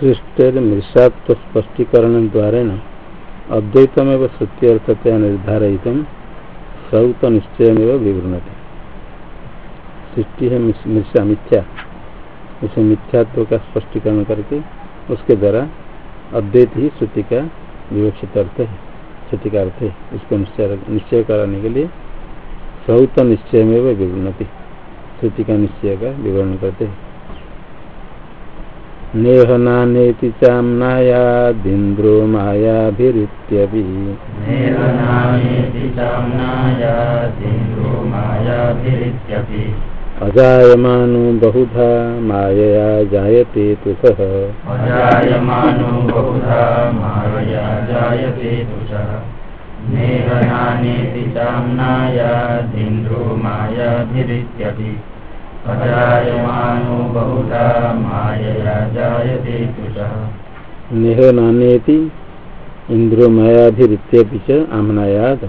सृष्टि मृषात्व स्पष्टीकरण द्वारा अद्वैतमेव श्रुति अर्थतया निर्धारित सौत निश्चय विवृणते। सृष्टि है मृषा मिथ्या। उसे मिथ्यात्व का स्पष्टीकरण करके उसके द्वारा अद्वैत ही श्रुति का विवक्षित अर्थ है, श्रुति का अर्थ है। इसको निश्चय निश्चय कराने के लिए सौत निश्चय में विवृणति। श्रुति का निश्चय का विवरण करते हैं। नेह नानेति चाम्नायादिन्द्रो मायाभिरित्यपि। अजायमानो बहुधा मायया जायते तुषः। अजायमानो बहुधा मायया जायते तुषः। नेहनानेति चाम्नायादिन्द्रो मायाभिरित्यपि। अजायमानो बहुधा इंद्रो मायाभिरित्यपि च आमनायाद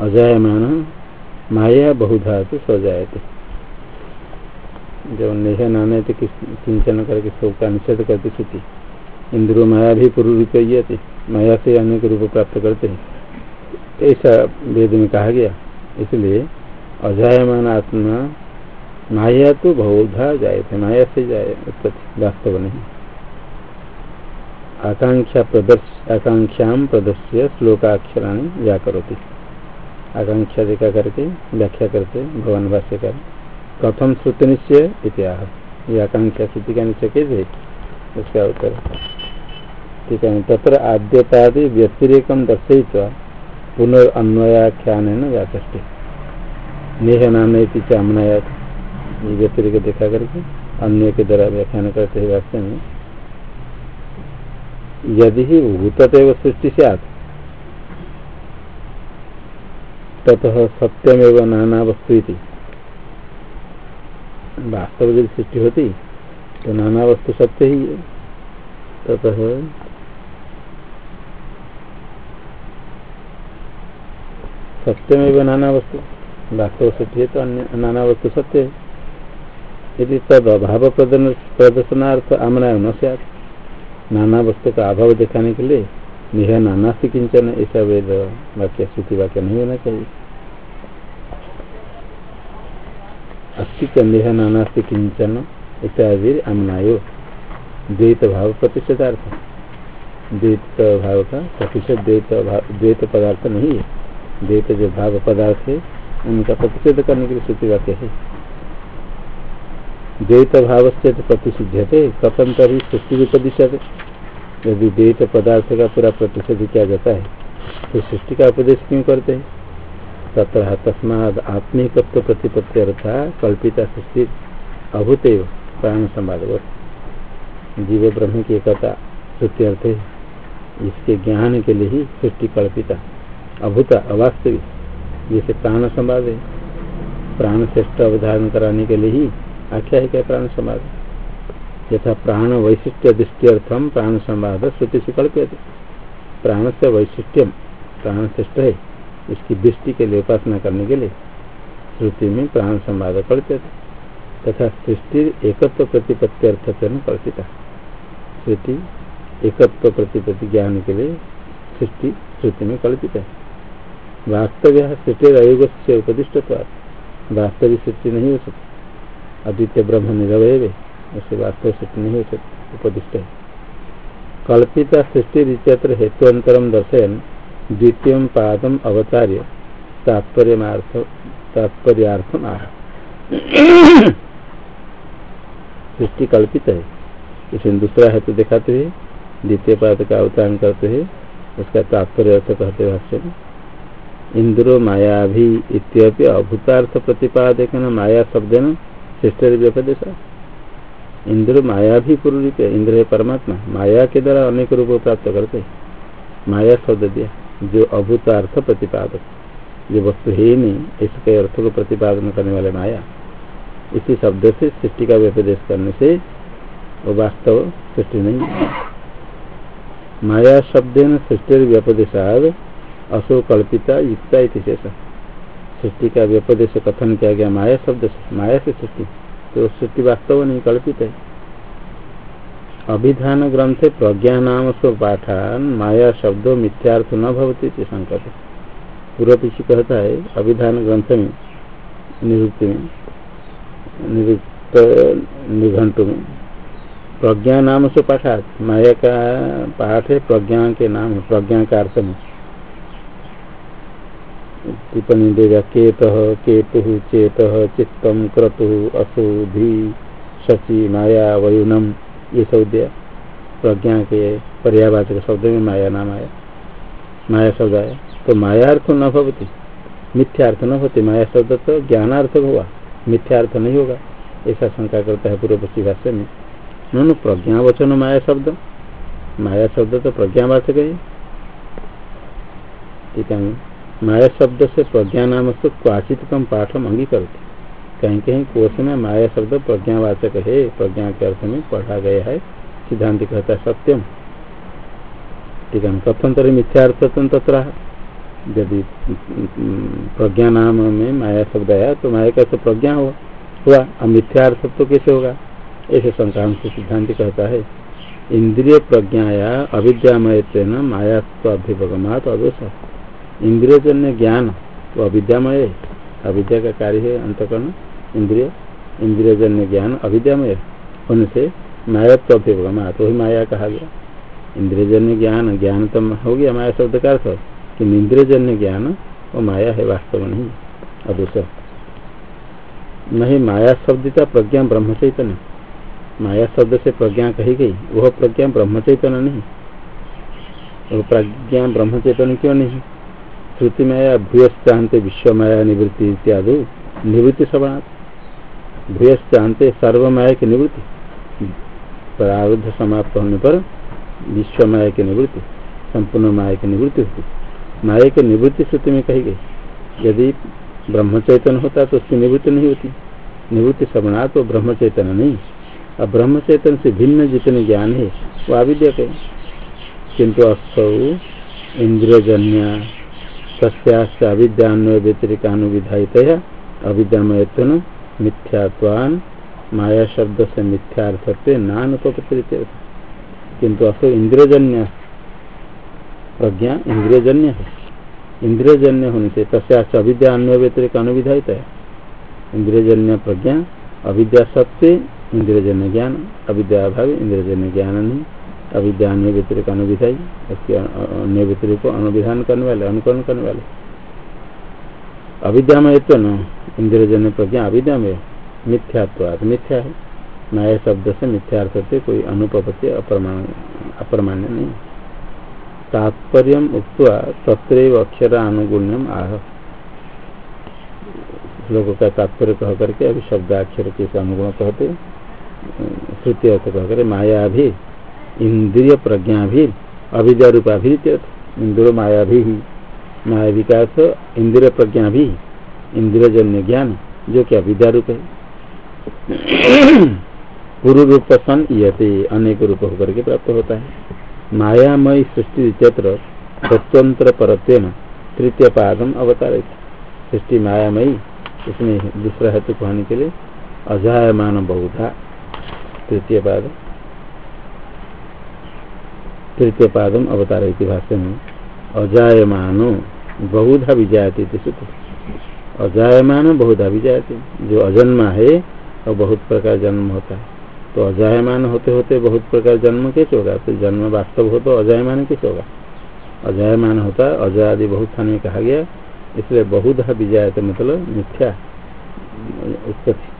अजायमान माया बहुधा तो सजायते जब नेह नाने किंचन करके सब का निषेध करते स्थिति इंद्रो माया भी पूर्व रुपये माया से अनेक रूप प्राप्त करते हैं। ऐसा वेद में कहा गया। इसलिए अजायमान आत्मा माया तो बहुधा जाए थे माया से जाए उत्पत्ति, वास्तव नहीं। आकांक्षा प्रदर्श, आकांक्षा प्रदर्श्य श्लोकाक्षराणी व्याकरोती। आकांक्षा देखा करके, व्याख्या करते, भगवान भाष्यकार कथम श्रुति निश्चय इतिहास ये आकांक्षा श्रुति का निश्चय कैसे उसका उत्तर। ठीक है, तत्र आद्यतादि व्यतिरेक दर्शित पुनर्न्वयाख्यान व्याचष्टे नेह नाम चामनाया ये व्यतिरिक देखा करके अन्य के द्वारा व्याख्यान करते हैं वास्तव में यदि ही भूतव सृष्टि से आते ततः सत्यमेव नाना वस्तु वास्तव यदि सृष्टि होती तो नाना वस्तु सत्य ही है। ततः सत्यमेव नाना वस्तु। वास्तव सत्य है तो अन्य नाना वस्तु सत्य है। यदि तद अभाव प्रदर्शनार्थ आमना न से नाना वस्तु का अभाव दिखाने के लिए निह नानास्ति किंचन ऐसा वेद वाक्य, श्रुति वाक्य नहीं होना चाहिए। अस्तित्व निह नानास्ति किंचन ऐसा वीर अमनायो द्वैत भाव प्रतिशतार्थ द्वैत भाव का प्रतिशत द्वैत द्वैत पदार्थ नहीं है। द्वैत जो भाव पदार्थ है उनका प्रतिषेध करने के लिए श्रुति वाक्य है। द्वैत भाव से प्रतिषिध्य थे कथम तभी सृष्टि उपदिशत यदि द्वैत पदार्थ का पूरा प्रतिषेध किया जाता है तो सृष्टि का उपदेश क्यों करते हैं? तथा तस्माद आत्मिकत्व प्रतिपत्ति अर्था कल्पिता सृष्टि अभूत प्राण संवाद जीव ब्रह्म की एकता सत्य अर्थ है इसके ज्ञान के लिए ही सृष्टि कल्पिता, अभूता, अवास्तविक। जैसे प्राण संवाद है प्राण श्रेष्ठ अवधारण कराने के लिए ही आख्या है क्या प्राण संवाद यथा प्राण वैशिष्ट्य दृष्टियर्थम प्राण संवाद श्रुति से प्राण से वैशिष्ट्यम, प्राण श्रेष्ठ है, इसकी दृष्टि के लिए उपासना करने के लिए श्रुति में प्राण संवाद कल्प्य तथा सृष्टि एकत्व प्रतिपत्ति अर्थ कल्पिता। श्रुति एकत्व प्रतिपत्ति ज्ञान के लिए सृष्टि श्रुति में कल्पित है। वास्तव सृष्टि अयुग से उपदिष्ट वास्तविक सृष्टि नहीं हो सकती। अद्वितीय ब्रह्म निरवय उससे वास्तव सत्य नहीं हो सकते, उपदिष्ट है। कल्पिता सृष्टि रिचत्र हेतुअंतरम दर्शयन, द्वितीय पादम अवतार्य, तात्पर्यमार्थ, तात्पर्यार्थम आह। सृष्टि कल्पित है। इसमें दूसरा हेतु दिखाते हुए, द्वितीय पाद का अवतरण करते हुए, उसका तात्पर्य अर्थ कहते भाष्य में इंद्रो माया भी इत्यपि अभूतार्थ प्रतिपादक न माया शब्द न श्रेष्ठ व्यपदेशा। इंद्र माया भी पूर्व रूप इंद्र है परमात्मा। माया के द्वारा अनेक रूप प्राप्त करते। माया शब्द दिया, जो अभूतार्थ प्रतिपादक। जो वस्तु है ही नहीं, इसके अर्थ को प्रतिपादन करने वाले माया। इसी शब्द से सृष्टि का व्यपदेश करने से वो वास्तव सृष्टि नहीं माया शब्द सृष्टि व्यपदेशाद असो कल्पिता युक्ता शेष। सृष्टि का व्यपदेश कथन किया गया, माया शब्द से, माया से सृष्टि तो सृष्टि वास्तव नहीं कल्पित है। अभिधान ग्रंथे प्रज्ञा नाम स्व पाठान माया शब्दों मिथ्यार्थ न भवती संकट पूर्व पीछे कहता है, अभिधान ग्रंथ में, निरुक्ति में, निरुक्त निघंटु में प्रज्ञा नाम से पाठात माया का पाठ है, प्रज्ञा के नाम है प्रज्ञा का अर्थ में। टिप्पणी देगा केत केतु चेत चित्तम क्रतु असु धी शचि माया वयुनम ये सब दिया प्रज्ञा के पर्यावाचक शब्द में माया नाम आया। माया शब्द आया। तो मायार्थ न भवती, मिथ्यार्थ न होते। माया शब्द तो ज्ञानार्थ हुआ, मिथ्यार्थ नहीं होगा। ऐसा शंका करता है पूर्व पश्चिम भाष्य में। नो प्रज्ञावचन माया शब्द। माया शब्द तो प्रज्ञावाचक है। ठीक है। माया शब्द से प्रज्ञा नाम से क्वाचित कम पाठम अंगीकरते। कहीं कहीं कोष में माया शब्द प्रज्ञावाचक है, प्रज्ञा के अर्थ में पढ़ा गया है, सिद्धांत कहता सत्यम। ठीक है कथन मिथ्यार्थ तथा यदि प्रज्ञा नाम में माया शब्द आया तो माया का तो प्रज्ञा हुआ हुआ। अब मिथ्यार्थ तो कैसे होगा? ऐसे संक्रांत से सिद्धांत कहता है, इंद्रिय प्रज्ञाया अविद्यामय माया अभ्युपगमात अदोष इंद्रियजन्य ज्ञान वो अविद्यामय है अविद्या का कार्य है अंतकरण, इंद्रिय, इंद्रियजन्य ज्ञान, अविद्यामय होने से मायात्व अभ्युपगमा तो ही माया कहा गया। इंद्रियजन्य ज्ञान ज्ञान तो हो गया माया शब्द का अर्थ, कि इंद्रियजन्य ज्ञान, वो माया है, वास्तव नहीं। अदूसर नहीं, माया शब्द का प्रज्ञा ब्रह्म चैतन्य। माया शब्द से प्रज्ञा कही गई, वह प्रज्ञा ब्रह्म चैतन्य नहीं। वो प्रज्ञा ब्रह्म चैतन्य क्यों नहीं? श्रुति माया भूयश्चांत विश्व माया निवृत्ति इत्यादि निवृत्ति सवनात् भूयस्ते सर्व माया की निवृत्ति। प्रारुद्ध समाप्त होने पर विश्व माया की निवृत्ति, संपूर्ण माया की निवृत्ति होती। माया की निवृत्ति श्रुति में कही गई। यदि ब्रह्म चैतन्य होता तो उसकी निवृत्ति नहीं होती। निवृत्ति सवना तो ब्रह्म चैतन्य नहीं। अब ब्रह्म चैतन्य से भिन्न जितने ज्ञान है, वो अविद्या के किंतु असौ इंद्रजन्य तस्याश्च अविद्यान्वय व्यतिरिकानुविधायित अविद्यामयत्व मिथ्यात्वान माया शब्द से मिथ्यार्थत्व नानुपत्रित किंतु असो इंद्रियजन्य प्रज्ञा इंद्रियजन्य है। इंद्रियजन्य होने से तस्याश्च अविद्या अन्वय व्यतिरिक अनुविधायित है इंद्रियजन्य प्रज्ञा अविद्या सत्य इंद्रियजन्य ज्ञान अविद्या भाव इंद्रियजन्य ज्ञान नहीं अविद्या अन्य व्यतिरिक अनुविधाई उसके अन्य व्यतिरिक को अनुविधान करने वाले अनुकरण करने वाले अविद्यामय तो न इंद्रजन्य प्रज्ञा अविद्यामय मिथ्यात्व मिथ्या है। नए शब्द से मिथ्यार्थ से कोई अनुपत्ति अप्रमाण्य नहीं। तात्पर्य उक्त तत्र अक्षर अनुगुण्यम आह। श्लोक का तात्पर्य कह करके अभी शब्दाक्षर के अनुगुण कहते श्रुति अर्थ कह कर माया भी इंद्रिय प्रज्ञा भी, अविद्या रूपा भी इंद्र माया भी माया विकास, इंद्रिय प्रज्ञा भी इंद्रिय जन्य ज्ञान, जो कि अविद्या रूप है। पूर्व रूप सन यते, अनेक रूप होकर के प्राप्त होता है। मायामय सृष्टि चैत्र स्वतंत्र परत्व तृतीय पादम अवतार सृष्टि मायामयी इसमें दूसरा हेतु कहने के लिए अजायमान बहुधा तृतीय पाद। तृतीय पादम अवतार भाष्य। में अजायमानो बहुधा विजायते अजायमान बहुधा विजायते। जो अजन्मा है और बहुत प्रकार जन्म होता है। तो अजायमान होते होते बहुत प्रकार जन्म कैसे होगा? तो जन्म वास्तव हो तो अजायमान कैसे होगा? अजायमान होता है अजय आदि बहुत स्थान में कहा गया। इसलिए बहुधा विजायते मतलब मिथ्या। उत्पत्ति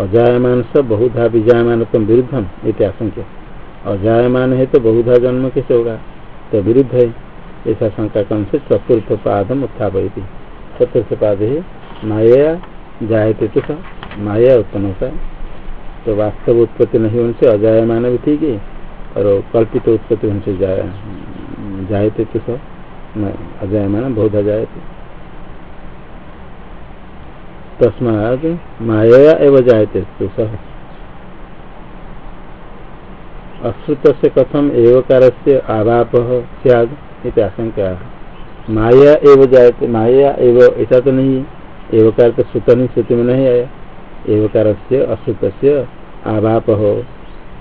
अजायमान से बहुधा विजायमान तुम विरुद्धम इत्याशंक्य अजायमान है तो बहुधा जन्म कैसे होगा? तो विरुद्ध है। ऐसा शंका कौन से? चतुर्थ पादम उत्थापयती। चतुर्थ पाद है माया, जायते तो माया उत्पन्न होता तो वास्तव उत्पत्ति नहीं होने से अजायमान भी ठीक है, और कल्पित उत्पत्ति होने से जायते तो अजायमान, बहुधा जायते। तस्माद माया एवं जायते सह अश्रुत से कथम एवकार से आवाप सियाद आशंका माया एवं जायते माया एवं ऐसा तो नहीं एवकार तो श्रुत नहीं श्रुति में नहीं आया। एवकार से अश्रुत से आभाप हो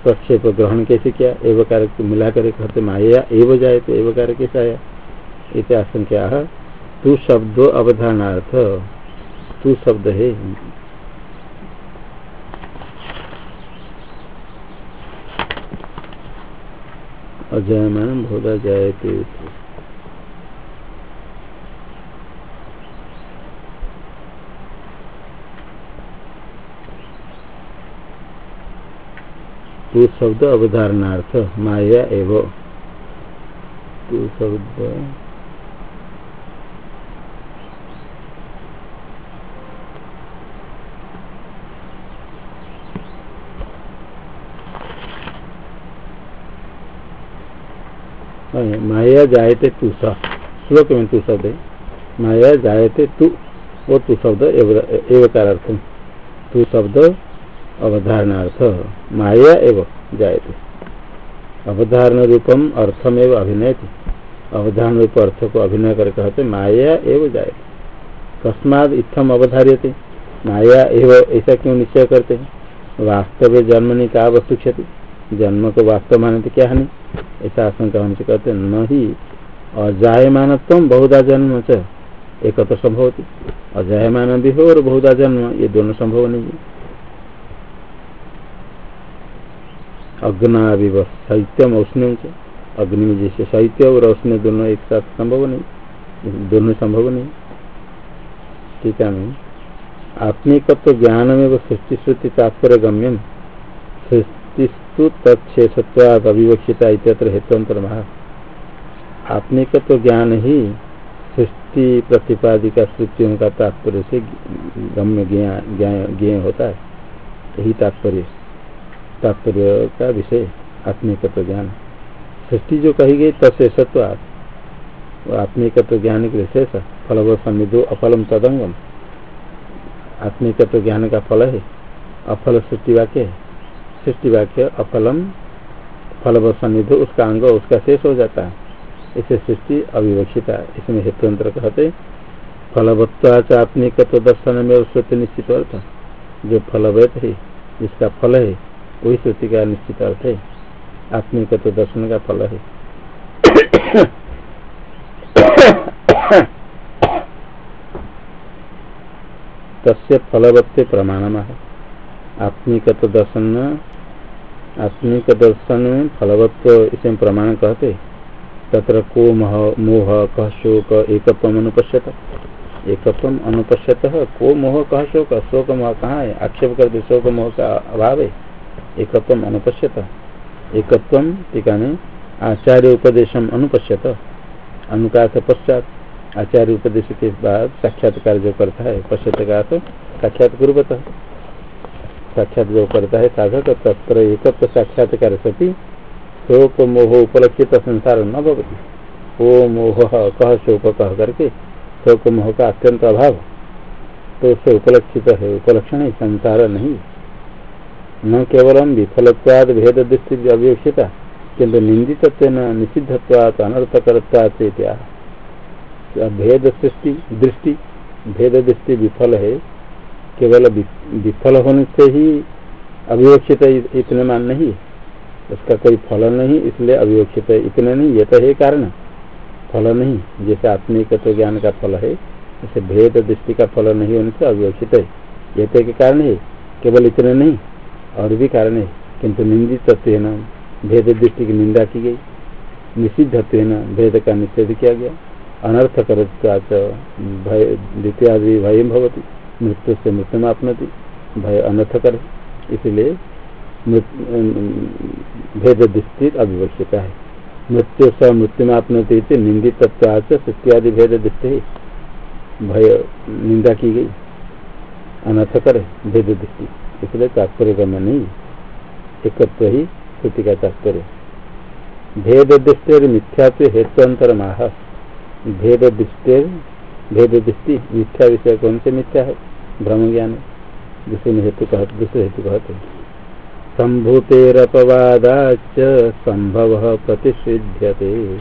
प्रक्षेप ग्रहण कैसे किया? एवकार मिलाकर कहते माया एव जाए तो एवकार कैसे आया? इति आशंका तू शब्दो अवधारणार्थ तू शब्द है अजयमान भोदा जायते तू शब्द अवधारणार्थ माया एव तू शब्द माया जायते तू स। श्लोक में तू शब्द माया जायते तू वो तू शब्द एवकारार्थम तू शब्द अवधारणार्थ। माया एव जायते अवधारण रूपम अर्थम एवं अभिनय अवधारण रूप अर्थ को अभिनय कर कहते माया एव जायते कस्माद इत्थम अवधार्यते। माया एव ऐसा क्यों निश्चय करते हैं? वास्तव जन्मनि का वस्तु क्षति। जन्म को वास्तव माने तो क्या है नहीं ऐसा आशंका हमसे कहते न ही। अजायमान बहुधा जन्म च, एक तो संभव होती। अजायमान भी हो और बहुधा जन्म, ये दोनों संभव नहीं है। अग्ना भी शैत्यम औष्ण्यम से अग्नि में जैसे शैत्य और औष्ण्य दोनों एक साथ संभव नहीं। दोनों संभव नहीं। ठीक है, आत्मिकत्व ज्ञान में वो सृष्टि श्रुति तात्पर्य गम्यम। सृष्टिस्तु तत्शेषत्वाद अविवक्षिता इत्यत्र हेतुअंतर महा आत्मिकत्व ज्ञान ही सृष्टि प्रतिपादिका श्रुतियों का तात्पर्य से गम्य ज्ञेय होता है। यही तात्पर्य तात्पर्य का विषय, आत्मिकत्व ज्ञान। सृष्टि जो कही गई तत्शेषत्व आत्मिकत्व ज्ञान के शेष फलव समिधो अफलम तदंगम आत्मिकत्व ज्ञान का फल है। अफल सृष्टि वाक्य है। सृष्टि वाक्य अफलम फलव सन्निधो उसका अंग उसका शेष हो जाता है। इसे सृष्टि अविवक्षिता, इसमें हेतुअंतर कहते फलवत्वाच आत्मिकत्व दर्शन में श्रुति निश्चित अर्थ जो फलवत है, जिसका फल है, वही श्रुति का निश्चित अर्थ है। आत्मिकत्व दर्शन का फल है। तस्य फलवत्ते प्रमाण आत्मिकत्व दर्शन आत्मिक दर्शन फलवत्व इसे प्रमाण कहते तत्र को मह, मोह कह शोक एकत्व अनुपश्यत। एकत्व अनुपश्यत, को मोह कह शोक शोक मोह कहाँ है? आक्षेप करते शोक, मोह का अभाव है। एकत्व अनुपश्यत। एकत्व टीका में आचार्य उपदेशम अनुपश्यत। अनुका पश्चात। आचार्य उपदेश के बाद साक्षात्कार जो करता है पश्चित का तो साक्षात गुरुवत साक्षात जो करता है साधक तत्र एक साक्षात्कार सती शोक मोह उपलक्षित संसार न भवती। ओ मोह कह शोक कह करके शोक मोह का अत्यंत अभाव। तो उससे उपलक्षित है, उपलक्षण है संसार नहीं। न केवलम विफलत्वाद भेद दृष्टि अभिवेक्षिता किंतु निंदित निषिद्धत्वात्, अनर्थकरत्वात् भेद सृष्टि, दृष्टि, भेद दृष्टि विफल है केवल विफल होने से ही अविवक्षित इतने मान नहीं उसका कोई फल नहीं, इसलिए अविवक्षित इतने नहीं, ये तो है कारण। फल नहीं, जैसे आत्मिक तो ज्ञान का फल है, जैसे भेद दृष्टि का फल नहीं होने से अविवक्षित है। ये तो एक कारण है, केवल इतने नहीं, और भी कारण है, किंतु निंदित तत्व है ना, भेद दृष्टि की निंदा की गई। निषिद्ध है ना, भेद का निषेध किया गया। अनर्थ कर द्वितीय भय भवती। मृत्यु से मृत्यु आपनति भय अनर्थ कर। इसलिए भेद दृष्टि अविवक्षिता है। मृत्यु स मृत्यु आपनति निंदित सत्यादि भेद दृष्टि। भय, निंदा की गई। अनर्थ कर भेद दृष्टि। इसलिए तात्पर्य करना नहीं। एकत्व ही श्रुति का तात्पर्य। भेद दृष्टि मिथ्यात्व हेतु अंतर माह भेद दृष्टि भेद दृष्टि मिथ्या विषय कौन से मिथ्या है? ब्रह्म ज्ञान दूसरे में हेतु कहते दूसरे हेतु कहते संभूतेरपवादाच संभव प्रतिषिध्यते।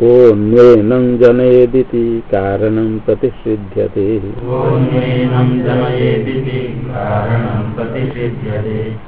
कोऽन्वेनं जनयेदिति कारणं प्रतिषिध्यते। कोऽन्वेनं जनयेदिति कारणं प्रतिषिध्यते।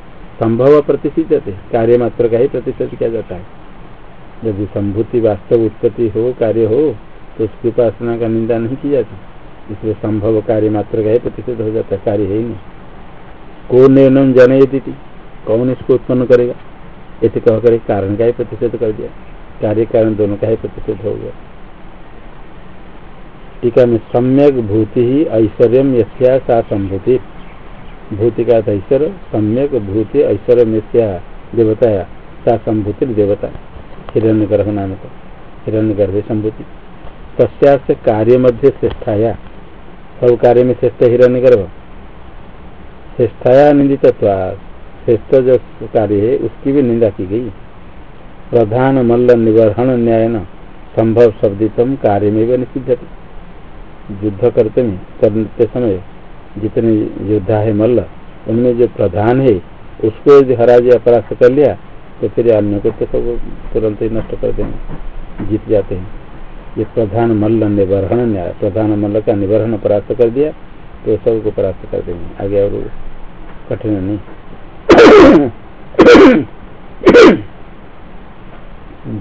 संभव प्रतिषिध कार्य मात्र का ही प्रतिषेध किया जाता है। यदि संभूति वास्तव उत्पत्ति हो, कार्य हो तो उसकी उपासना का निंदा नहीं की जाती। इसलिए संभव कार्य मात्र का ही प्रतिषेध हो जाता है। कार्य है ही नहीं। को निर्णय जनयती कौन इसको उत्पन्न करेगा? ऐसे कह कर, कारण का ही प्रतिषेध कर दिया। कार्य कारण दोनों का ही प्रतिषेध हो गया। टीका में सम्यक भूति ही ऐश्वर्य यस्या सा संभूति। भूति का अर्थ ऐश्वर्य सम्यक भूति ऐश्वर्य यस्या देवताया सा संभूति देवता हिरण्य गर्भ नाम का हिरण्य गर्भ संभूति। तस्या से कार्य मध्य श्रेष्ठाया सब कार्य में श्रेष्ठ हिरण्य गर्भ श्रेष्ठाया निंदित श्रेष्ठ जो कार्य है, उसकी भी निंदा की गई। प्रधान मल्ल निवर्हण न्याय न संभव शब्दितम कार्य में भी निषिद्ध युद्ध करते में करते समय जितने योद्धा है मल्ल, उनमें जो प्रधान है, उसको यदि हरा दिया परास्त कर लिया तो फिर अन्य को तो सब तुरंत ही नष्ट कर देंगे, जीत जाते हैं। ये प्रधान मल्ल निवर्हण न्याय, प्रधान मल्ल का निवर्हण परास्त कर दिया तो सबको परास्त कर देंगे। आगे और कठिन नहीं।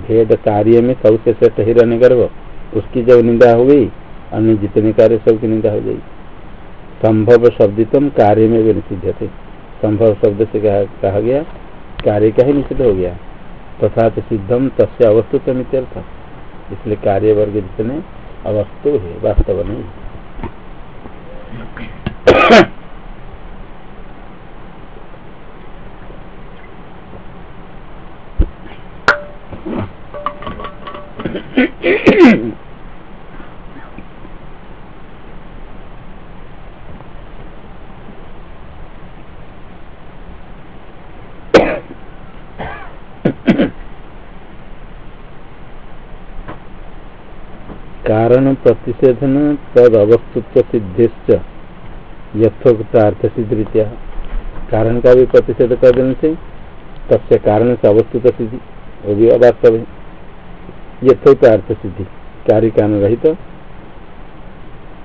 भेद कार्य में सबसे श्रेष्ठ हिरण्य गर्भ, उसकी जब निंदा हो गई, अन्य जितने कार्य सबकी निंदा हो गई संभव शब्दितम कार्य में भी निषिद्ध थे संभव शब्द से कहा, कहा गया कार्य का ही निषिद्ध हो गया। तथा तो सिद्धम तस्य अवस्तुतम इत्यर्थ। इसलिए कार्य वर्ग जितने अवस्तु है वास्तव नहीं। कारण प्रतिषेधन तद अवस्तुत्व सिद्धिश्च। यथोक्तार्थ सिद्ध रीत्या कारण का भी प्रतिषेध कर देने से, तस्य कारण से अवस्तुत सिद्धि, वो भी अवास्तव है। यथोक्तार्थ सिद्धि कार्य कारण रहित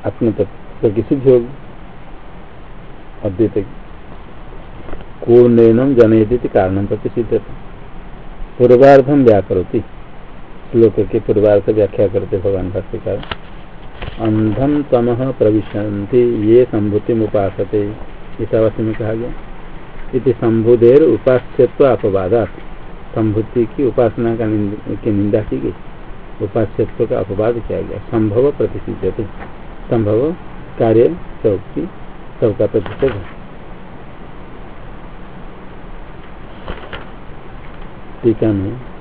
अपने तत्व की सिद्धि होगी। अद्वैत की पूर्णेन जनयती कारण प्रतिषिध पूर्वार्धम व्याकरोती। श्लोक के पूर्वार्थ व्याख्या करते भगवान भाष्यकार। अंधम तम प्रविशंति ये संभूति उपासते ईशावासी में कहा गया। इति संभुदेर उपास्यत्व अपवादात। संभूति की उपासना का निंद, की निंदा की गई। उपास्यत्व का अपवाद किया गया। संभव प्रतिषिधते संभव कार्य सबकी सबका प्रतिषेध टीका में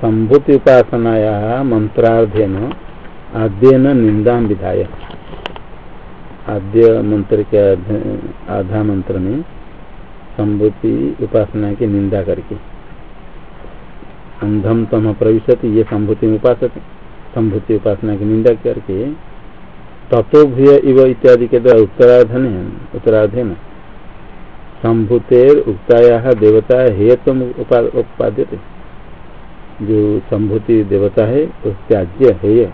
संभूति उपासनाया मंत्रार्धेन आद्यन निंदा विधाय। आद्य मंत्र के आधा मंत्र में संभूति उपासना की निंदा करके। अंधम तम प्रविशति, ये संभूति में उपासक संभूति उपासना की निंदा करके तत्व इव इत्यादि के द्वारा उत्तराधन उत्तराधन संभूतेर उक्ताया देवता हेतु उपाद्य जो संभूति देवता है, उस त्याज्य है।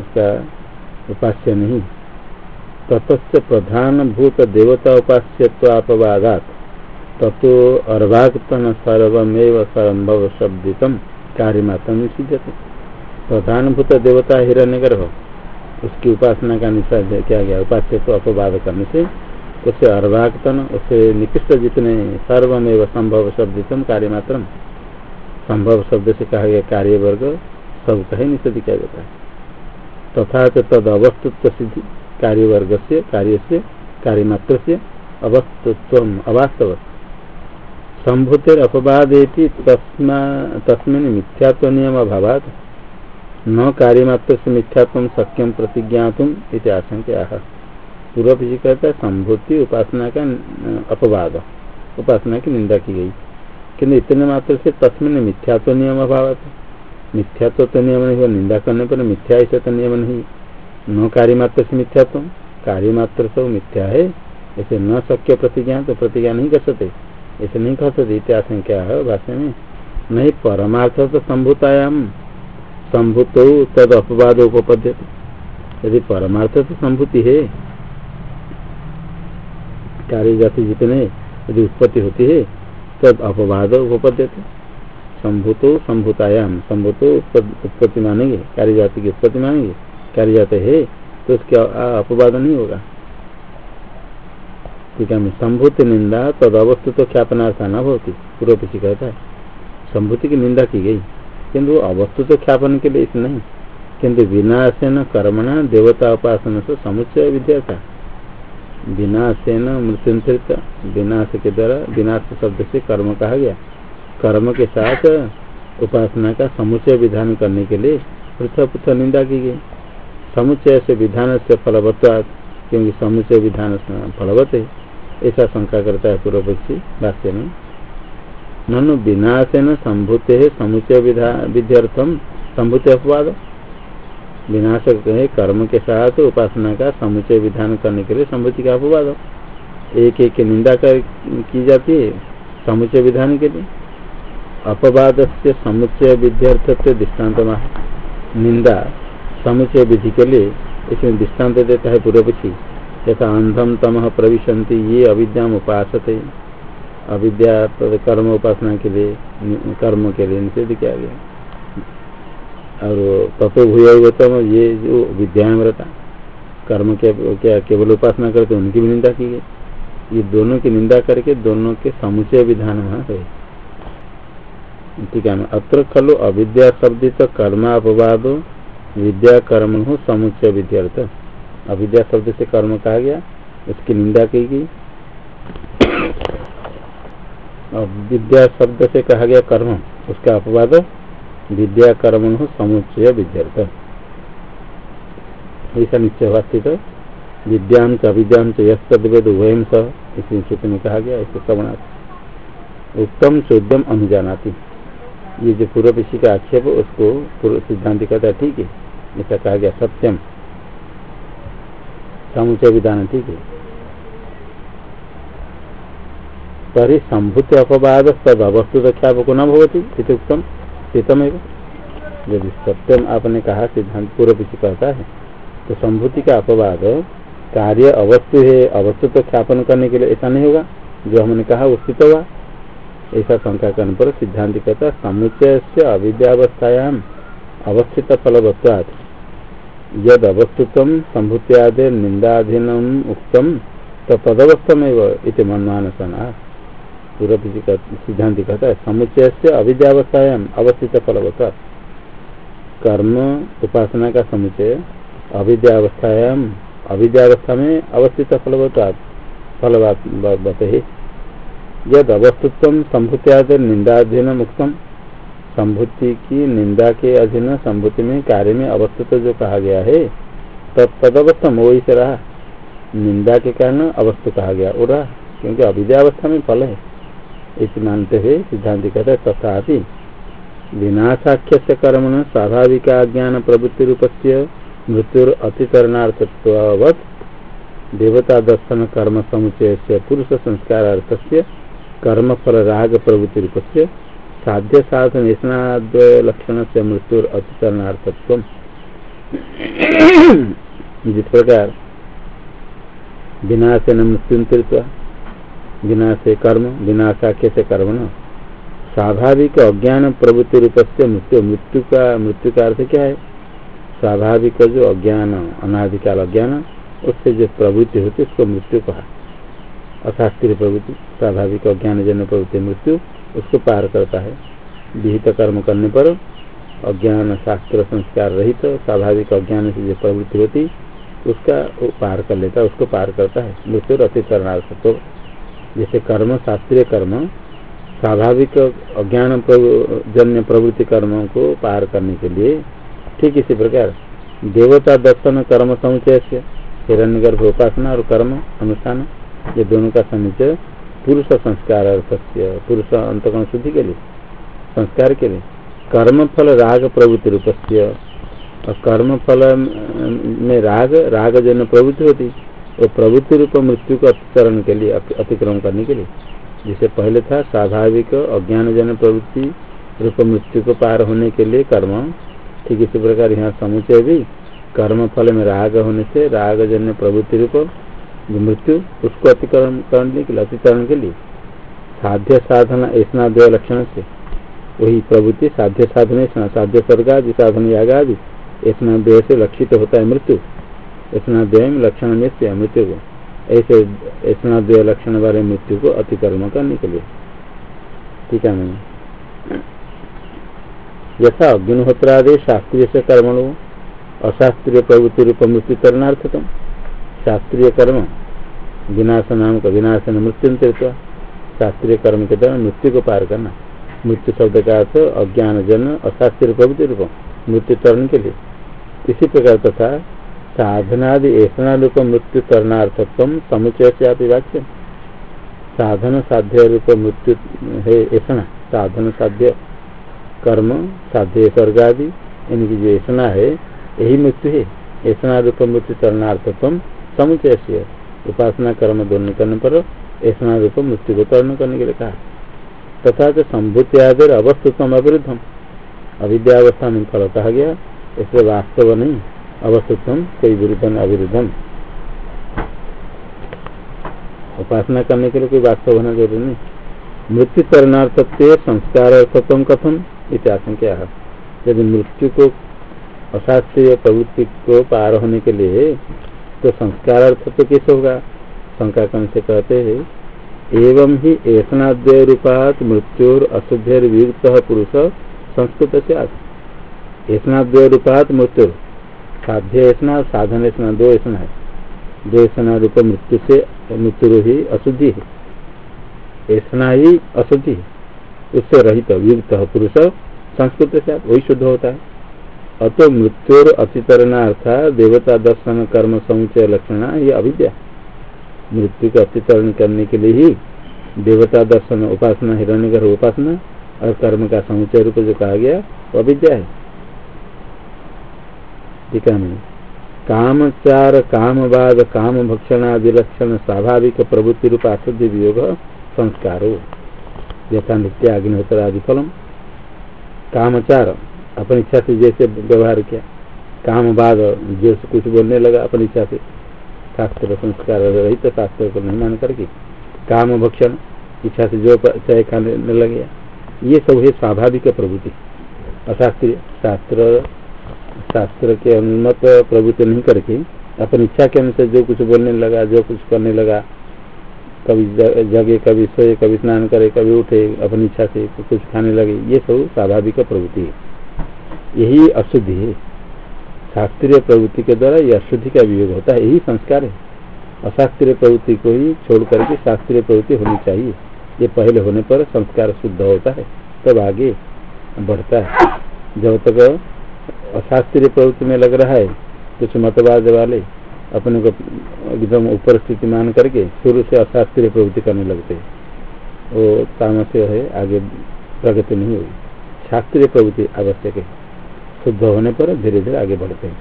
उसका उपास्य नहीं। ततच प्रधान भूत देवता उपास्यवादात ततो अर्वाक्तन सर्वमेव संभव मात्र निषिद्धते प्रधान भूत देवता हिरण्य गर्भ उसकी उपासना का निषेध किया गया। उपास्य तो अपवाद करने से उसे अर्वाक्तन, उसे निकृष्ट जितने सर्वमेव संभव शब्दितम कार्य मात्रम संभव शब्द से कहा गया कार्य वर्ग सबका ही निषेध किया जाता है तथा तो तद अवस्तुत्व सिद्धि कार्य वर्ग से, कार्य से कार्य मात्र से अवस्तुत्व अवास्तव। संभूतिर अपवाद तस्मिन मिथ्यात्व नियम अभाव न कार्य मात्र से मिथ्यात्म सक्यम प्रतिज्ञातुम इति आशंका पूर्व जी कहता है, संभूति उपासना का अपवाद। उपासना की निंदा की गई। किंतु इतने मात्र से तस्मिन मिथ्यात्व नियम अभाव मिथ्यात्व तो तो नियम नहीं निंदा करने पर मिथ्या ऐसा तो नियम नहीं। न कार्य मात्र से मिथ्यात्व कार्य मात्र सब मिथ्या है। ऐसे न शक्य प्रतिज्ञा तो प्रतिज्ञा नहीं कर सकते। ऐसे नहीं कर सकते इतिहास क्या है भाषा में। नहीं, परमार्थ तो संभूतायाम। संभूत तद अपवाद उपपद्य यदि परमार्थ तो संभूति है, कार्य जाति जितने यदि उत्पत्ति होती है तब अपवाद उपपद्य संभूतो संभूतायाम, संभूतो उत्पत्ति मानेंगे, कार्य जाति की उत्पत्ति मानेंगे, कार्य जाते है तो उसके अपवाद नहीं होगा। ठीक है संभूति निंदा तद अवस्तु तो ख्यापनार्था न होती पूर्व पीछे कहता है। संभूति की निंदा की गई, किंतु अवस्तु तो ख्यापन के लिए नहीं किंतु विनाशन कर्मणा देवता उपासना से समुचय विद्या था विनाशन मृत्युंतरित, विनाश के द्वारा, विनाश शब्द से कर्म कहा गया। कर्म के साथ उपासना का समुचय विधान करने के लिए पृथक पृथक निंदा की गई। समुचय से विधान से फलवत्वाद क्योंकि समुचय विधान फलवत है। ऐसा शंका करता है पूर्व पक्षी भाष्य में। ननु विनाशन संभूते है समुचय विध्यर्थम संभूति अपवाद। विनाश कर्म के साथ उपासना का समुचय विधान करने के लिए संभूति का अपवाद एक एक की निंदा कर, की जाती है समुचय विधान के लिए। अपवाद से समुचय विध्यर्थत्व दृष्टांत निंदा समुचय विधि के लिए इसमें दृष्टांत देता है पूर्व पक्षी यथा अंधम तम प्रविशंति ये अविद्या उपासते। अविद्या कर्म उपासना के लिए, कर्म के लिए निषेध किया गया। और तत्व भूय तम ये जो विद्यामृता कर्म के, क्या केवल उपासना करते, उनकी भी निंदा की गई। ये दोनों की निंदा करके दोनों के समुचय विधान वहाँ है ठीक है अत्र खलु अविद्या शब्दित कर्मापवाद, विद्या कर्म हो समुचय विद्यार्थ। अविद्या शब्द से कर्म कहा गया, उसकी निंदा की गई। विद्या शब्द से कहा गया कर्म, उसका अपवाद। विद्या कर्म हो समुचय विद्यार्थ। ऐसा निश्चय हुआ स्थित विद्यांत, अविद्यांत यद वयम सह, इसी सूत्र में कहा गया ऐसे श्रवणा उत्तम चौद्यम अनुजानाती। ये जो पूर्व ऋषि का आक्षेप उसको पूर्व सिद्धांत कहता है, ठीक है, ऐसा कहा गया, सत्यम। समुचय विधान ठीक है। तरी संभूति अपवाद तद अवस्तु ख्यापक न भवती उत्तम। शीतम यदि सत्यम आपने कहा सिद्धांत पूर्व पीछे कहता है तो संभूति का अपवाद कार्य अवस्तु है अवस्तु तो ख्यापन करने के लिए ऐसा नहीं होगा। जो हमने कहा वो स्थित हुआ। ऐसा शंका करने पर सिद्धांत कहता समुचय से अविद्यावस्थायाम अवस्थित फलवत्वात्। यद अवस्तुतम संभूत्यादि निंदाधीन उक्तम तो तदवस्थमेव इति मनमान सना पूर्व सिद्धांत कहता है समुचय से अविद्यावस्थायाम अवस्थित फलवत्वात् कर्म उपासना का समुचय अविद्यावस्थायाम अविद्यावस्था में अवस्थित फलवत्वात् फलवत है। यद अवस्तुत्व संभूत्याद निंदाधीन मुक्तम, संभूति की निंदा के अधीन संभूति में कार्य में अवस्थित जो कहा गया है तब तदवस्थम वो से रहा। निंदा के कारण अवस्थ कहा गया रहा क्योंकि अविद्यावस्था में फल है। इस मानते हुए सिद्धांत कहते हैं तथा विनाशाख्य से कर्म स्वाभाविक ज्ञान प्रवृत्ति रूप से मृत्यु अतितरणार्थत्ववत देवता दर्शन कर्म समुचय से पुरुष संस्कार अर्थ से कर्म फल राग प्रवृत्ति रूप से साध्य साधन स्नाद्वय लक्षण से मृत्यु अतिकरणार्थत्व जिस प्रकार विनाश न मृत्यु विनाश कर्म विनाशाख्य से कर्म न। स्वाभाविक अज्ञान प्रवृत्ति रूप से मृत्यु मृत्यु का मृत्यु का अर्थ क्या है? स्वाभाविक जो अज्ञान अनाधिकाल अज्ञान, उससे जो प्रवृत्ति होती है, उसको मृत्यु कहा। अशास्त्रीय प्रवृत्ति, स्वाभाविक अज्ञान जन्य प्रवृत्ति, मृत्यु, उसको पार करता है। विहित कर्म करने पर अज्ञान, शास्त्र, संस्कार रहित तो स्वाभाविक अज्ञान से जो प्रवृत्ति होती, उसका पार कर लेता, उसको पार करता है। मृत्यु अतिकरणार्थ तो जैसे कर्म, शास्त्रीय कर्म, स्वाभाविक अज्ञान जन्य प्रवृत्ति कर्मों को पार करने के लिए, ठीक इसी प्रकार, देवता दर्शन, कर्म समुचय से हिरण्य गर्भ उपासना और कर्म अनुष्ठान, ये दोनों का समुचय पुरुष संस्कार अर्थस्य पुरुष अंतकरण शुद्धि के लिए, संस्कार के लिए। कर्म फल राग प्रवृत्ति रूप और कर्म फल में राग राग जन प्रवृत्ति होती। वो प्रवृत्ति रूप मृत्यु को अतिकरण के लिए अतिक्रम करने के लिए। जिसे पहले था स्वाभाविक अज्ञान जन प्रवृत्ति रूप मृत्यु को पार होने के लिए कर्म। ठीक इसी प्रकार यहाँ समुचय भी कर्म फल में राग होने से राग जन्य प्रवृत्ति रूप मृत्यु, उसको अतिक्रम करने के लिए अतिकरण के लिए। साध्य साधन, ऐसा दो लक्षण से। वही प्रवृत्ति साध्य साधन साध्य स्वर्ग आदि, साधन याग आदि, ऐसा देह से लक्षित होता है मृत्यु। ऐसा देह लक्षण में मृत्यु। को ऐसे ऐसा देह लक्षण वाले मृत्यु को अतिक्रम करने के लिए। ठीक है मैं यथा अग्निहोत्रादि शास्त्रीय से कर्म अशास्त्रीय प्रवृत्ति रूप मृत्यु करनार्थकम शास्त्रीय कर्म विनाश नाम का विनाशन मृत्यु शास्त्रीय कर्म के द्वारा मृत्यु को पार करना। मृत्यु शब्द का अर्थ अज्ञान जन अशास्त्रीय प्रवृत्ति रूप मृत्यु तरण के लिए। इसी प्रकार तथा साधनादि ऐसा रूप मृत्यु तरणार्थत्व समुचय से आप वाक्य। साधन साध्य रूप मृत्यु, है ऐसा साधन साध्य कर्म, साध्य स्वर्ग आदि इनकी जो ऐसा है, यही मृत्यु है। ऐसा रूप मृत्यु तरणार्थत्व समुचय से उपासना कर्म दोनों करने पर ऐसा रूप मृत्यु को तरण करने के लिए कहा। तथा जो संभूति आदि अवस्थितम अविरुद्धम। अविद्यावस्था में फल कहा गया, इसलिए वास्तव नहीं। अवस्थितम कोई विरुद्धम अविरुद्धम उपासना करने के लिए कोई वास्तव होना ज़रूरी नहीं। मृत्यु तरणार्थत्व संस्कार अर्थत्व कथम इत्याशंका यदि मृत्यु को अशास्त्रीय प्रवृत्ति को पार होने के लिए तो संस्कार अर्थ तो कैसे होगा? शंका कम से कहते हैं, एवं ही ऐसनाद्वय रूपात मृत्युर अशुद्धर वियुक्त पुरुष संस्कृत से ऐसनाद्वय रूपात मृत्यु साध्य ऐसा साधन ऐसा दो ऐसा है। दो ऐसा रूप मृत्यु से, मृत्यु ही अशुद्धि है। ऐसा ही अशुद्धि है। उससे रहित वियुक्त पुरुष संस्कृत से वही शुद्ध होता है। अतो मृत्युर अतितरणार्थ देवता दर्शन, कर्म समुचय लक्षण, ये अविद्या मृत्यु का अतितरण करने के लिए ही देवता दर्शन, उपासना, हिरण्य उपासना और कर्म का समुचय रूप जो कहा गया, वो अविद्या है। ठीक है कामचार, कामवाद काम भक्षण आदि लक्षण स्वाभाविक प्रवृत्ति रूप अशुद्धि वियोग संस्कारो। यथा नित्य अग्निहोत्र आदि फलम कामचार, अपनी इच्छा से जैसे व्यवहार किया। काम बाद जो कुछ बोलने लगा, अपनी इच्छा से। शास्त्र, संस्कार रहित शास्त्र को नहीं मान करके। काम भक्षण इच्छा से जो चाहे खाने लगे। ये सब है स्वाभाविक प्रवृत्ति। अशास्त्रीय शास्त्र शास्त्र के अनुमत प्रवृत्ति नहीं करके, अपनी इच्छा के अनुसार जो कुछ बोलने लगा, जो कुछ करने लगा, कभी जगे, कभी सोए, कभी स्नान करे, कभी उठे, अपनी इच्छा से कुछ खाने लगे, ये सब स्वाभाविक प्रवृत्ति है। यही अशुद्धि है। शास्त्रीय प्रवृत्ति के द्वारा ये अशुद्धि का वियोग होता है, यही संस्कार है। अशास्त्रीय प्रवृत्ति को ही छोड़ करके शास्त्रीय प्रवृत्ति होनी चाहिए। ये पहले होने पर संस्कार शुद्ध होता है, तब आगे बढ़ता है। जब तक अशास्त्रीय प्रवृत्ति में लग रहा है, कुछ मतवाद वाले अपने को एकदम ऊपर स्थिति मान करके शुरू से अशास्त्रीय प्रवृत्ति करने लगते वो तामस्य है, आगे प्रगति नहीं होगी। शास्त्रीय प्रवृत्ति आवश्यक है। शुद्ध होने पर धीरे धीरे आगे बढ़ते हैं।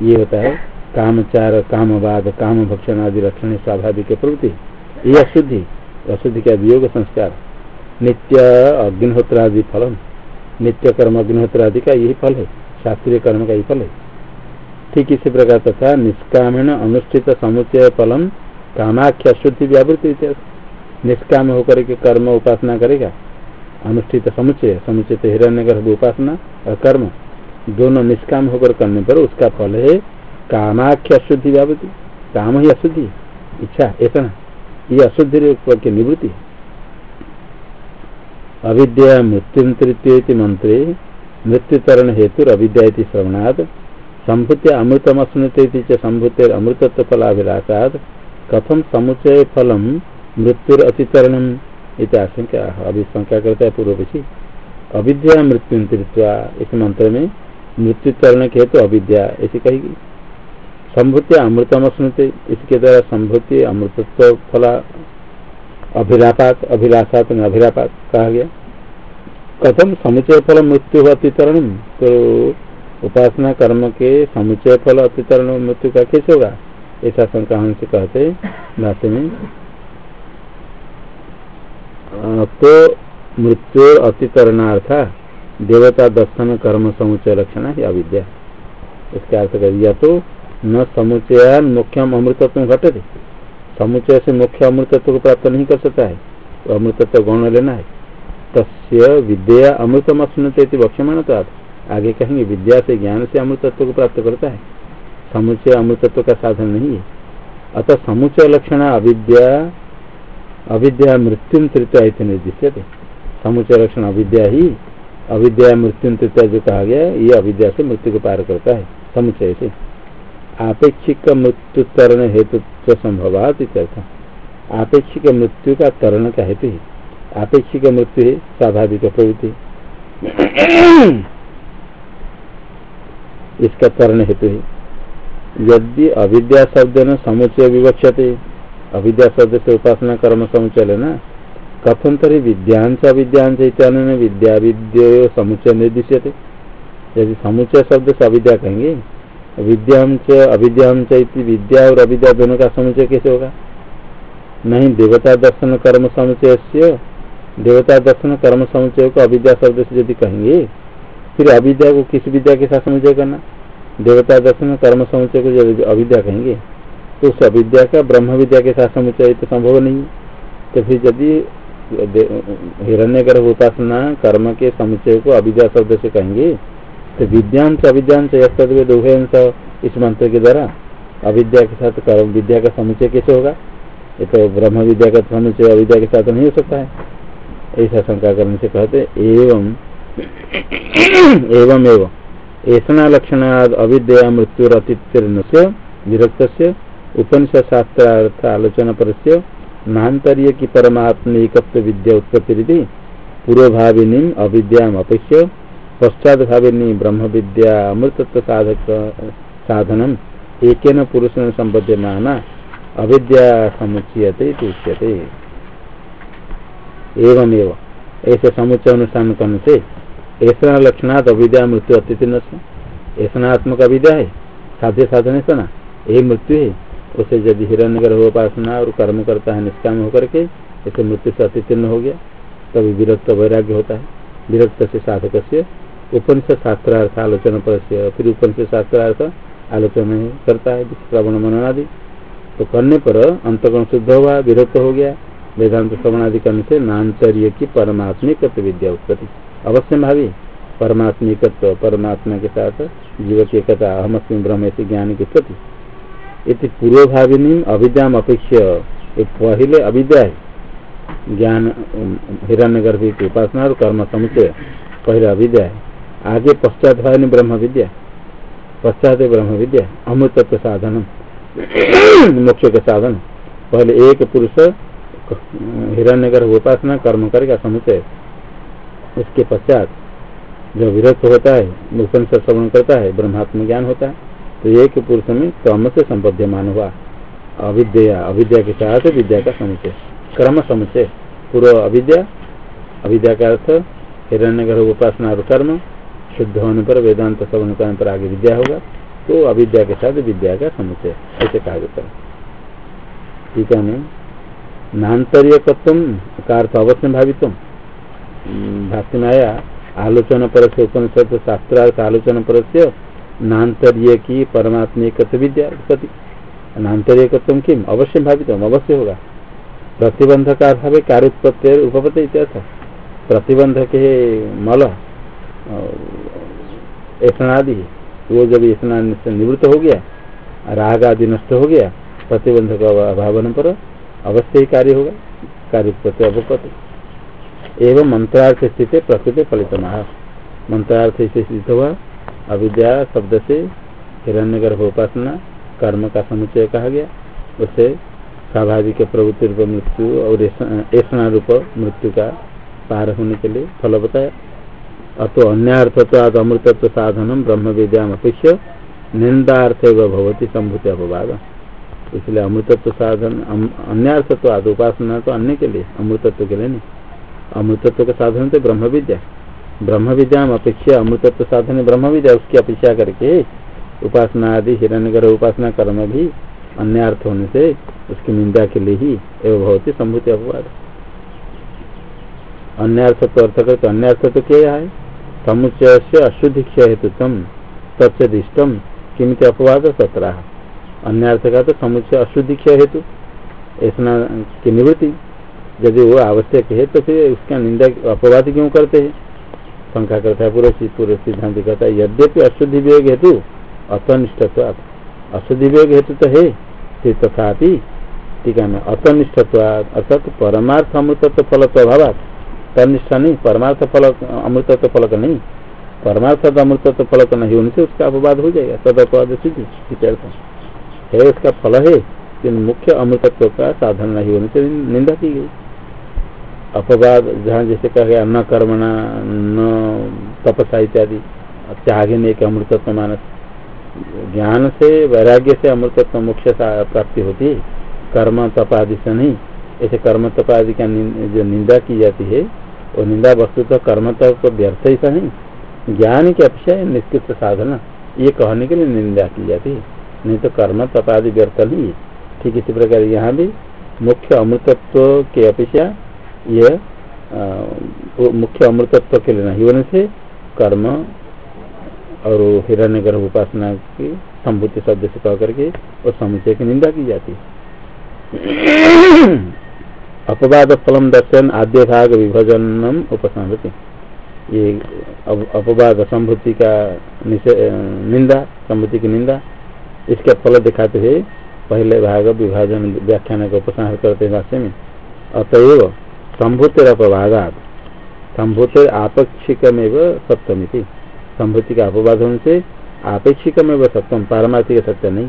ये होता है, कामचार, कामवाद काम भक्षण आदि लक्षण स्वाभाविक प्रवृत्ति। ये अशुद्धि अशुद्धि का वियोग संस्कार। नित्य अग्निहोत्रादि फलम। नित्य कर्म अग्निहोत्रादि का यही फल है। शास्त्रीय कर्म का ही फल है। ठीक इसी प्रकार तथा निष्कामण अनुष्ठित समुचय फलम कामाख्या शुद्धि व्यावृत्ति निष्काम होकर के कर्म उपासना करेगा। अनुष्ठित समुचय समुचित हिरण्य गर्भ उपासना और कर्म। दोनों निष्काम होकर करने पर उसका फल है कामाख्या शुद्धि व्यावृत्ति। काम ही अशुद्धि इच्छा, ऐसा ये अशुद्धि की निवृत्ति अविद्या मृत्यु तृतीय मंत्रे मृत्युतरण हेतु अविद्या श्रवणाद संभुत्य अमृतम अश्नुते संभुते अमृतत्व कथम समुचय फलम मृत्यु अतितरण आशंका अभी शंका करता है पूर्व पीछी अविद्या मृत्यु इस मंत्र में मृत्यु तरण के हेतु अविद्या ऐसी कहेगी संभूति अमृतम स्मृति इसके द्वारा संभूति अमृतत्व फला अभिलापात, अभिलाषात अभिलापात कहा गया। कथम समुचय फल मृत्यु अतितरण? तो उपासना कर्म के समुचय फल अतितरण मृत्यु का कैसे होगा? ऐसा शंका हमसे कहते भाष्य में। तो मृत्यु अतितरणार्थ देवता दर्शन, कर्म, समुचय, लक्षण है अविद्या इसका अर्थ कर दिया तो न समुचय मुख्यम अमृतत्व घटे। समुचय से मुख्य अमृतत्व को प्राप्त नहीं कर सकता है। तो अमृतत्व गौण लेना है। तस्य विद्या अमृतम अश्नते तो आगे कहेंगे, विद्या से ज्ञान से अमृतत्व को प्राप्त करता है। समुचय अमृतत्व का साधन नहीं है। अतः समुचय लक्षण अविद्या अविद्या मृत्यु तृतीय इतने निर्दिष्ट समुचय लक्षण अविद्या ही, अविद्या मृत्यु तृतीय जो कहा गया, ये अविद्या से मृत्यु को पार करता है समुचय से। आपेक्षिक मृत्यु तरण हेतु संभवात आपेक्षिक मृत्यु का तरण का हेतु है। आपेक्षिक मृत्यु है स्वाभाविक प्रवृत्ति इसका तरण हेतु है यदि अविद्या शब्द न समुचय विवक्षते अविद्या शब्द से उपासना कर्म समुचय लेना कथन तरी विद्यांश अविद्यांश इत्यादि विद्या विद्य समुचय निर्दिश्य यदि समुचय शब्द से अविद्या कहेंगे विद्याम च अविद्याम विद्या और अविद्या दोनों का समुचय कैसे होगा नहीं देवता दर्शन कर्म समुचय से देवता दर्शन, कर्म समुचय को अविद्या शब्द से यदि कहेंगे, फिर अविद्या को किस विद्या के साथ समुचय करना? देवता दर्शन, कर्म समुचय को जब अविद्या कहेंगे तो उस अविद्या का ब्रह्म विद्या के साथ समुचय तो संभव नहीं तो फिर यदि हिरण्य गर्भ उपासना, कर्म के समुचय को अविद्या शब्द से कहेंगे तो विद्यांश, अविद्यांश यद उभयंश इस मंत्र के द्वारा अविद्या के साथ कर्म, विद्या का समुचय कैसे होगा? ये तो ब्रह्म विद्या का समुचय अविद्या के साथ नहीं हो सकता है। ऐसा शंका करने से कहते एवं एवं एवं। ऐसा लक्षण अविद्या से विरक्त से उपनिषद शास्त्रार्थ आलोचना पर नान्तरीय की परमात्मिकत्व विद्या उत्पत्ति पूर्वभाविनी अविद्या अपेक्ष पश्चात भाविनी ब्रह्म विद्या अमृतत्व साधक साधनम एक पुरुष संबद्ध माना अविद्या समुच्यते एवं एवं ऐसे समुच्चय अनुष्ठान करने से ऐसा लक्षणात् अविद्या मृत्यु अतिथि न ऐसनात्मक अविद्या है, साध्य साधन सना। यही मृत्यु है, उसे यदि हिरण्य गर्भ उपासना और कर्म करता है, निष्काम होकर के ऐसे मृत्यु से अतिथिन्न हो गया, तभी विरक्त वैराग्य होता है। विरक्त से साधक से उपनिषद शास्त्रार्थ आलोचना पर फिर उपनिषद शास्त्रार्थ आलोचना करता है श्रवण मनन आदि तो करने पर अंतगुण शुद्ध हुआ, विरक्त हो गया वेदांत श्रवण आदि करने से नान्तर्य की परमात्मिक विद्या उत्पत्ति। अवश्य भावी, परमात्मिकत्व, परमात्मा के साथ जीव की एकता अहम अहमस्मी ब्रह्म ज्ञान की प्रति इति पूर्वभाविनी अभिद्याम अपेक्ष पहले अविद्या है ज्ञान हिरण्य गर्भ की उपासना और कर्म समुचय पहले अविद्या है आगे पश्चात भाविनी ब्रह्म विद्या। पश्चात ब्रह्म विद्या। अमृतत्व साधन मोक्ष के साधन। पहले एक पुरुष हिरण्य गर्भ उपासना कर्म करेगा समुचय उसके पश्चात जो विरक्त होता है, उपनिषद श्रवण करता है, ब्रह्मात्म ज्ञान होता है तो एक पुरुष में क्रम से संबद्धमान हुआ। अविद्या अविद्या के साथ विद्या का समुचय क्रम समुचय पूर्व अविद्या अविद्या का अर्थ हिरण्य गर्भ उपासना और कर्म शुद्ध होने पर वेदांत श्रवण करने पर आगे विद्या होगा तो अविद्या के साथ विद्या का समुचय ऐसे कहा जाता है। ठीक है नान्तरीय का अर्थ अवश्य भावित। भाष्य में आया आलोचना पर उपनिषद शास्त्रार्थ आलोचना पर से नान्तरीय की परमात्मिक विद्या उत्पत्ति नान्तरीयकत्व किम? अवश्य भावित अवश्य होगा। प्रतिबंध का अभाव कार्य उत्पत्ति उपपत्ति इत्यर्थ प्रतिबंध के मल स्नादि वो जब स्नान निवृत्त हो गया राग आदि नष्ट हो गया प्रतिबंध का अभाव पर अवश्य ही कार्य होगा। कार्य उत्पत्ति अवपत्ति एवं मंत्रार्थ स्थित प्रकृति फलित महा मंत्रार्थ से सिद्ध हुआ, अविद्या शब्द से हिरण्य गर्भ उपासना, कर्म का समुचय कहा गया। उससे स्वाभाविक प्रवृत्ति रूप मृत्यु और ऐसा रूप मृत्यु का पार होने के लिए फल बताया। अतो अन्यार्थत्वाद अमृतत्व साधनम ब्रह्म विद्याम अपेक्ष निंदार्थ भवती संभूति अपवाद इसलिए अमृतत्व साधन अन्यार्थत्वाद उपासना तो अन्य के लिए, अमृतत्व के लिए नहीं। अमृतत्व का साधन तो ब्रह्म विद्या ब्रह्म विद्या अपेक्षा, अमृतत्व साधन ब्रह्म विद्या उसकी अपेक्षा करके उपासना आदि हिरण्य उपासना, कर्म भी अन्य अर्थ होने से उसकी निंदा के लिए ही एवं भवती संभूति अपवाद। अन्य अर्थ तो अर्थ करते अन्य अर्थ तो क्या है? समुचय से अशुद्धि क्षय हेतु तम तत्दिष्टम किमित अपवाद सत्रह। अन्य अर्थ का तो समुचय अशुद्धि क्षय हेतु, ऐसा की निवृत्ति। यदि वो आवश्यक है तो फिर उसका निंदा अपवाद क्यों करते हैं? शंका करता है, पूरे पूरे सिद्धांत कहता है, यद्यपि अशुद्धि विवेक हेतु अतनिष्ठ अशुद्धि विवेक हेतु तो है, फिर तथा टीका में अतनिष्ठत्व, अर्थात परमार्थ अमृतत्व फल प्रभाव तनिष्ठा नहीं, परमार्थ फल, अमृतत्व फलक नहीं। परमार्थ अमृतत्व फलक नहीं होने से उसका अपवाद हो जाएगा। तद अपवाद सिद्धि है उसका फल है लेकिन मुख्य अमृतत्व का साधन नहीं होने से निंदा की गई। अपवाद, जहाँ जैसे कहा गया, न कर्मणा, न तपसा इत्यादि। त्यागने एक अमृतत्व मानस ज्ञान से, वैराग्य से अमृतत्व मुख्य प्राप्ति होती है। कर्म तपादि से नहीं। ऐसे कर्म तपादि का जो निंदा की जाती है, वो निंदा वस्तु तो कर्म, तप तो व्यर्थ ही सा नहीं ज्ञान की अपेक्षा निष्कृत साधना, ये कहने के लिए निंदा की जाती है। नहीं तो कर्म तपादि व्यर्थ है ठीक इसी प्रकार यहाँ भी मुख्य अमृतत्व की अपेक्षा यह मुख्य अमृतत्व के लिए नहीं, होने से कर्म और हिरण्य गर्भ उपासना की संभूति शब्द से कह करके और समुचय की निंदा की जाती अपवाद फलम दर्शन आद्य भाग विभजनम उपसंहति। ये अपवाद संभूति का निंदा, संभूति की निंदा इसके फल दिखाते हुए पहले भाग विभाजन व्याख्यान का उपसंहार करते हैं भाष्य में। अतएव संभूतिर अपवादात संभूतिर आपेक्षिकमेव सप्तमिति संभूति का अपवाद होने से आपेक्षिकमेव सत्यम, पारमार्थिक सत्य नहीं।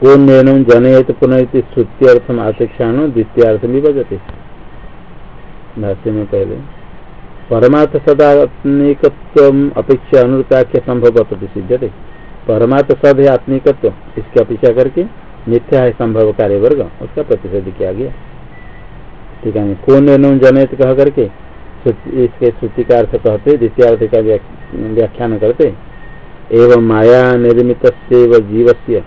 को निर्णय जनयत पुनः श्रुत्यर्थम आपेक्षाण द्वितीयार्थ विभजते भाष्य में पहले, परमार्थ सदात्मिकत्व अपेक्षा अनुताख्य संभव प्रतिषिध्यते। परमात्म सद है आत्मिकत्व। इसकी अपेक्षा करके मिथ्या है संभव कार्य वर्ग उसका प्रतिषेध किया गया। ठीक है कौन एवं जनहित कह करके इसके का अर्थ कहते द्वितीय अर्थ का व्याख्यान करते, एवं माया निर्मित जीव से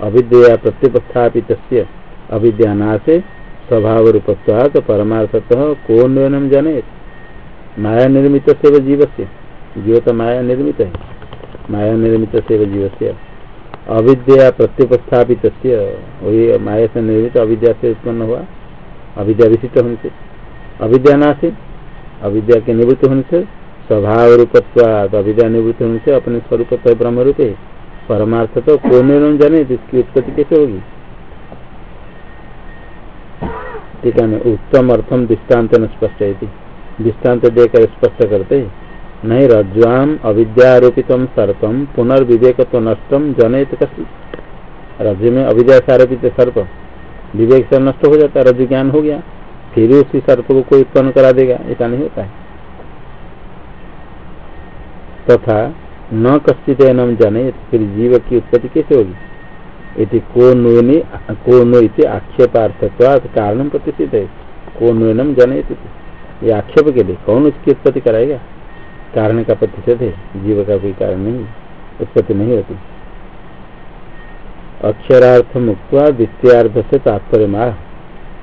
अविद्या प्रत्युपस्थापित अविद्या नाशे स्वभाव रूपत्वात परमार्थतः कौन एवं जनयत। माया निर्मित जीव से जीव तो माया निर्मित है। माया निर्मित से जीव से अविद्या प्रत्युपस्थापित वही माया से निर्मित अविद्या से उत्पन्न हुआ। अविद्या विशिष्ट होने से। अविद्या नाश अविद्या के निवृत्त होने से स्वभाव रूपत्वाद अविद्या निवृत्त होने से अपने स्वरूप ब्रह्म रूप है परमार्थ तो कौन जाने इसकी उत्पत्ति कैसे होगी? ठीक है उत्तम अर्थम दृष्टांत न स्पष्ट है दृष्टांत देकर स्पष्ट करते नहीं रज्वाम अविद्यारोपित सर्पम पुनर्विवेक तो नष्टम जनहित कसी रज्जु में अविद्या से आरोपित सर्प। विवेक से नष्ट हो जाता है रज्जु ज्ञान हो गया। फिर उसी सर्प को कोई उत्पन्न करा देगा, ऐसा नहीं होता है। तथा न कश्चित एनम जने फिर जीव की उत्पत्ति कैसे होगी? इति को नुनि, को नु आक्षेपार्थत्वाद कारण प्रतिष्ठित है। को नुनम जने ये आक्षेप के लिए कौन उसकी उत्पत्ति कराएगा? कारण का प्रतिशत है, जीव का कोई कारण नहीं, उत्पत्ति नहीं होती। अक्षरार्थ मुक्त द्वितीयार्थ से तात्पर्य मार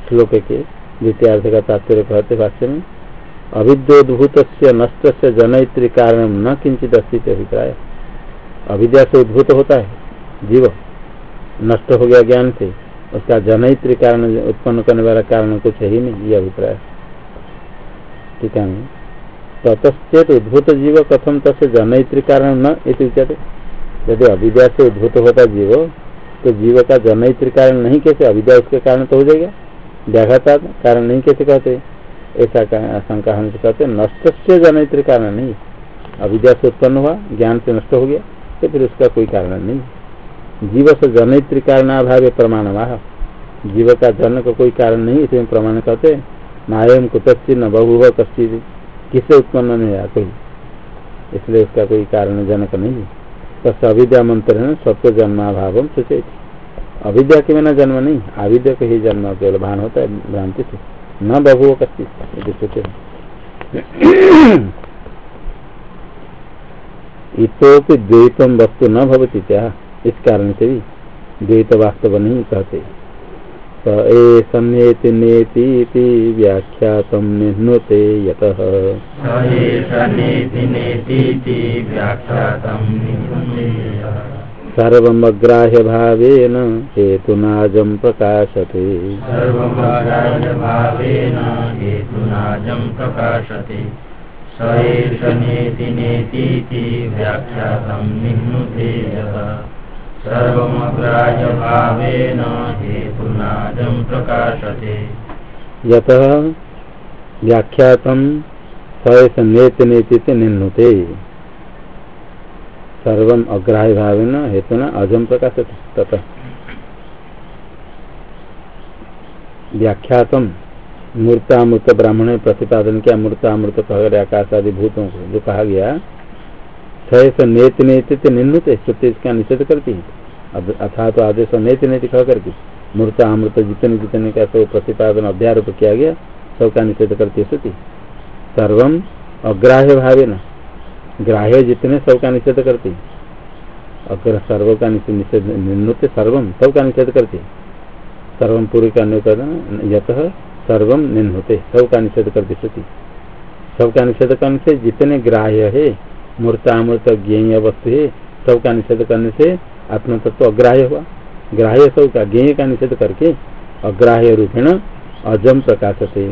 श्लोक के द्वितीयार्थ का तात्पर्य कहते भाष्य में अविद्योद्भूत नष्ट से जनयित्री कारण न किंचित अस्तित्व अभिप्राय। अविद्या से उद्भूत होता है, जीव। नष्ट हो गया ज्ञान से, उसका जनयित्री कारण उत्पन्न करने वाला कारण कुछ है ही नहीं, ये अभिप्राय। ठीक है ततश्चेत उद्भूत जीव कथम तसे जनयित्री कारण न उच्यते। यदि अविद्या से उद्भूत होता जीव तो जीव का जनयित्री कारण नहीं कैसे? अविद्या उसके कारण तो हो जाएगा। व्याघाता कारण नहीं कैसे कहते? ऐसा शंका हम कहते नष्ट से जनयित्री कारण नहीं। अविद्या से उत्पन्न हुआ, ज्ञान से नष्ट हो गया तो फिर उसका कोई कारण नहीं। जीव से जनयित्री कारण अभाव प्रमाण वाह जीव का जन्म का कोई कारण नहीं इसमें प्रमाण कहते नायम कुतश्चित न बहु कश्चित। किससे उत्पन्न नहीं हुआ कोई इसलिए उसका कोई कारण जनक नहीं है। तस् अविद्या मंत्र है सबको जन्माभाव सूचित। अविद्या के बिना जन्म नहीं, अविद्या को ही जन्म केवल भान होता है, भ्रांति से। न बभुव कति सोचे इतोपि द्वैतम वस्तु न भवती क्या? इस कारण से भी द्वैत वास्तव नहीं कहते। सन्येति नेति व्याख्यातम निह्नुते यतः। सर्वमग्राह्यभावेन हेतुनाजं प्रकाशते। स एष नेति नेतीति व्याख्यातं निह्नुते यतः। सर्वमग्राह्यभावेन हेतुनाजं प्रकाशते। यतः व्याख्यातं स एष नेति नेति निह्नुते सर्व अग्राह्य अजम ब्राह्मण प्रतिपादन किया मूर्तामृत कह आकाश आदि भूतों को, जो कहा गया छह नेत नेत निन्नुत श्रुति इसका निषेध करती है अथा तो आदेश नेत नेत कह करके मूर्तामृत जितने जितने का सब प्रतिपादन अध्यारोप किया गया सबका निषेध करती है श्रुति सर्वम अग्राह्य भावे न ग्राह्य जितने सबका निषेध करते अग्र सर्व का निषेध निन्नुत सर्वम सबका निषेध करते सर्वम पूर्व का अन्य यत सर्वम निन्नुते सबका निषेध करते श्रुति सबका निषेध करने से जितने ग्राह्य है मूर्तामृत ज्ञेय वस्तु है सबका निषेध करने से आत्म तत्व अग्राह्य हुआ। ग्राह्य सबका ज्ञेय का निषेध करके अग्राह्य रूपेण अजम प्रकाशते।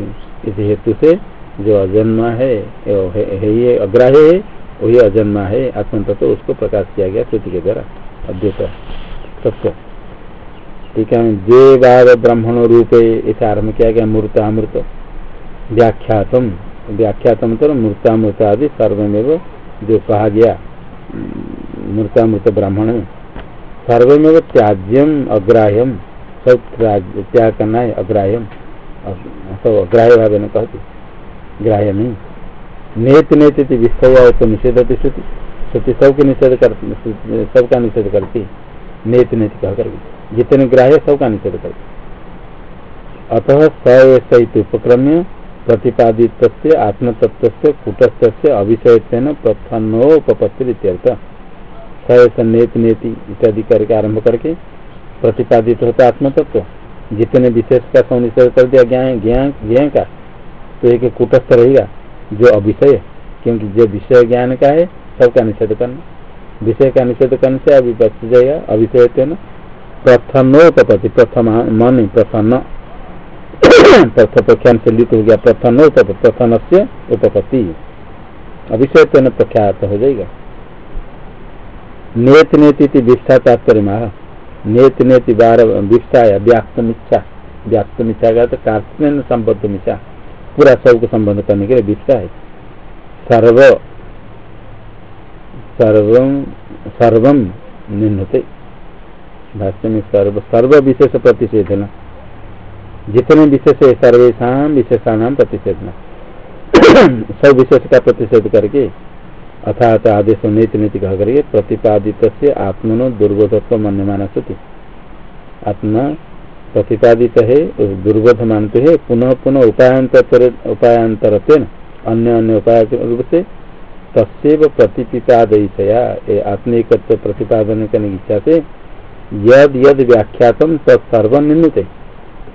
इस हेतु से जो अजन्मा है, ये अग्राह्य है, वही अजन्मा है आत्म तत्व उसको प्रकाश किया गया श्रुति के द्वारा। अद्वैत तत्व। ठीक है जे बार ब्राह्मण रूपे, इसे आरंभ किया गया मूर्त अमृत व्याख्यातम। व्याख्यातम तो मूर्तामृत आदि सर्वमेव जो कहा गया मूर्तामृत ब्राह्मण में सर्वमेव त्याज्यम अग्राह्यम सब त्याग करना है अग्राह्यम सब अग्राह्य भाव ने कहते, ग्राह्य नहीं। नेत नेत विस्तव तो निषेध होती श्रुति श्रुति सबके निषेध कर, सबका निषेध करती, नेत नेत कह कर जितने ग्राह्य, सबका निषेध करती। अतः सहित उपक्रम्य प्रतिपादित आत्मतत्व कूटस्थ अविषय प्रथनोपत्ति सयस नेत नेति इत्यादि करके आरंभ करके प्रतिपादित होता आत्मतत्व जितने विशेष का सौनिषेध कर दिया, ज्ञान ज्ञान ज्ञान का तो एक कूटस्थ रहेगा, जो अविषय, क्योंकि जो विषय ज्ञान का है, सबका निषेध करना। विषय का निषेध करने से अभी बच जाएगा अविषय प्रथनोपति प्रथम, मन प्रथन प्रथ प्रख्यान से लिप्त हो गया प्रथनोपति प्रथन से उपपत्ति अविषय प्रख्यात हो जाएगा नेत नेति विष्ठा तात्पर्य माह नेत नेति बार विष्ठा या व्याप्त मिच्छा व्याप्त मिच्छा का तो कार्तिक संबद्ध मिच्छा पूरा सबको संबंध करने के लिए विषय है सर्व सर्वम सर्वम निन्नते भाष्य में सर्व सर्व विशेष प्रतिषेधन जितने विशेष है सर्वेशा विशेषाणाम प्रतिषेधन। सब विशेष का प्रतिषेध करके अर्थात आदेश नीति नीति कह करके प्रतिपादित से आत्मनो दुर्बोधत्व मन माना सती। आत्मा प्रतिपादित है, दुर्बोध मानते हैं, पुनः पुनः उपायांतर उपायांतर अन्य अन्य उपाय रूप से तस्व प्रतिपितादया आत्मिकत्व प्रतिपादन करने की इच्छा से यद यद व्याख्यातम तत्सर्वनिर्मित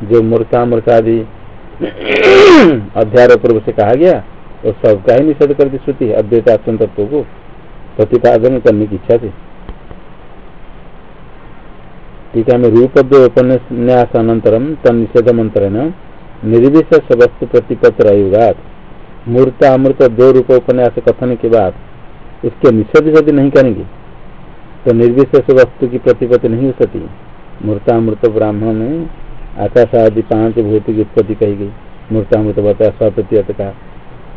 जो मूर्ता मूर्तादि अध्यारोप रूप से कहा गया तो सबका ही निषेध करती श्रुति अद्वैतात्म तत्व को प्रतिपादन करने की इच्छा से टीका में रूपद्वय उपन्यास अनंतरम तनिषेध मंत्र निर्विशेष वस्तु प्रतिपत्र युगात मूर्त अमृत दो रूप उपन्यास कथन के बाद इसके निषेध यदि नहीं करेंगे तो निर्विशेष वस्तु की प्रतिपत्ति नहीं हो सकती मूर्तामृत ब्राह्मण आकाश आदि पाँच भूत की उत्पत्ति कही गई। मूर्तामृत बता स्वप्रतिहत का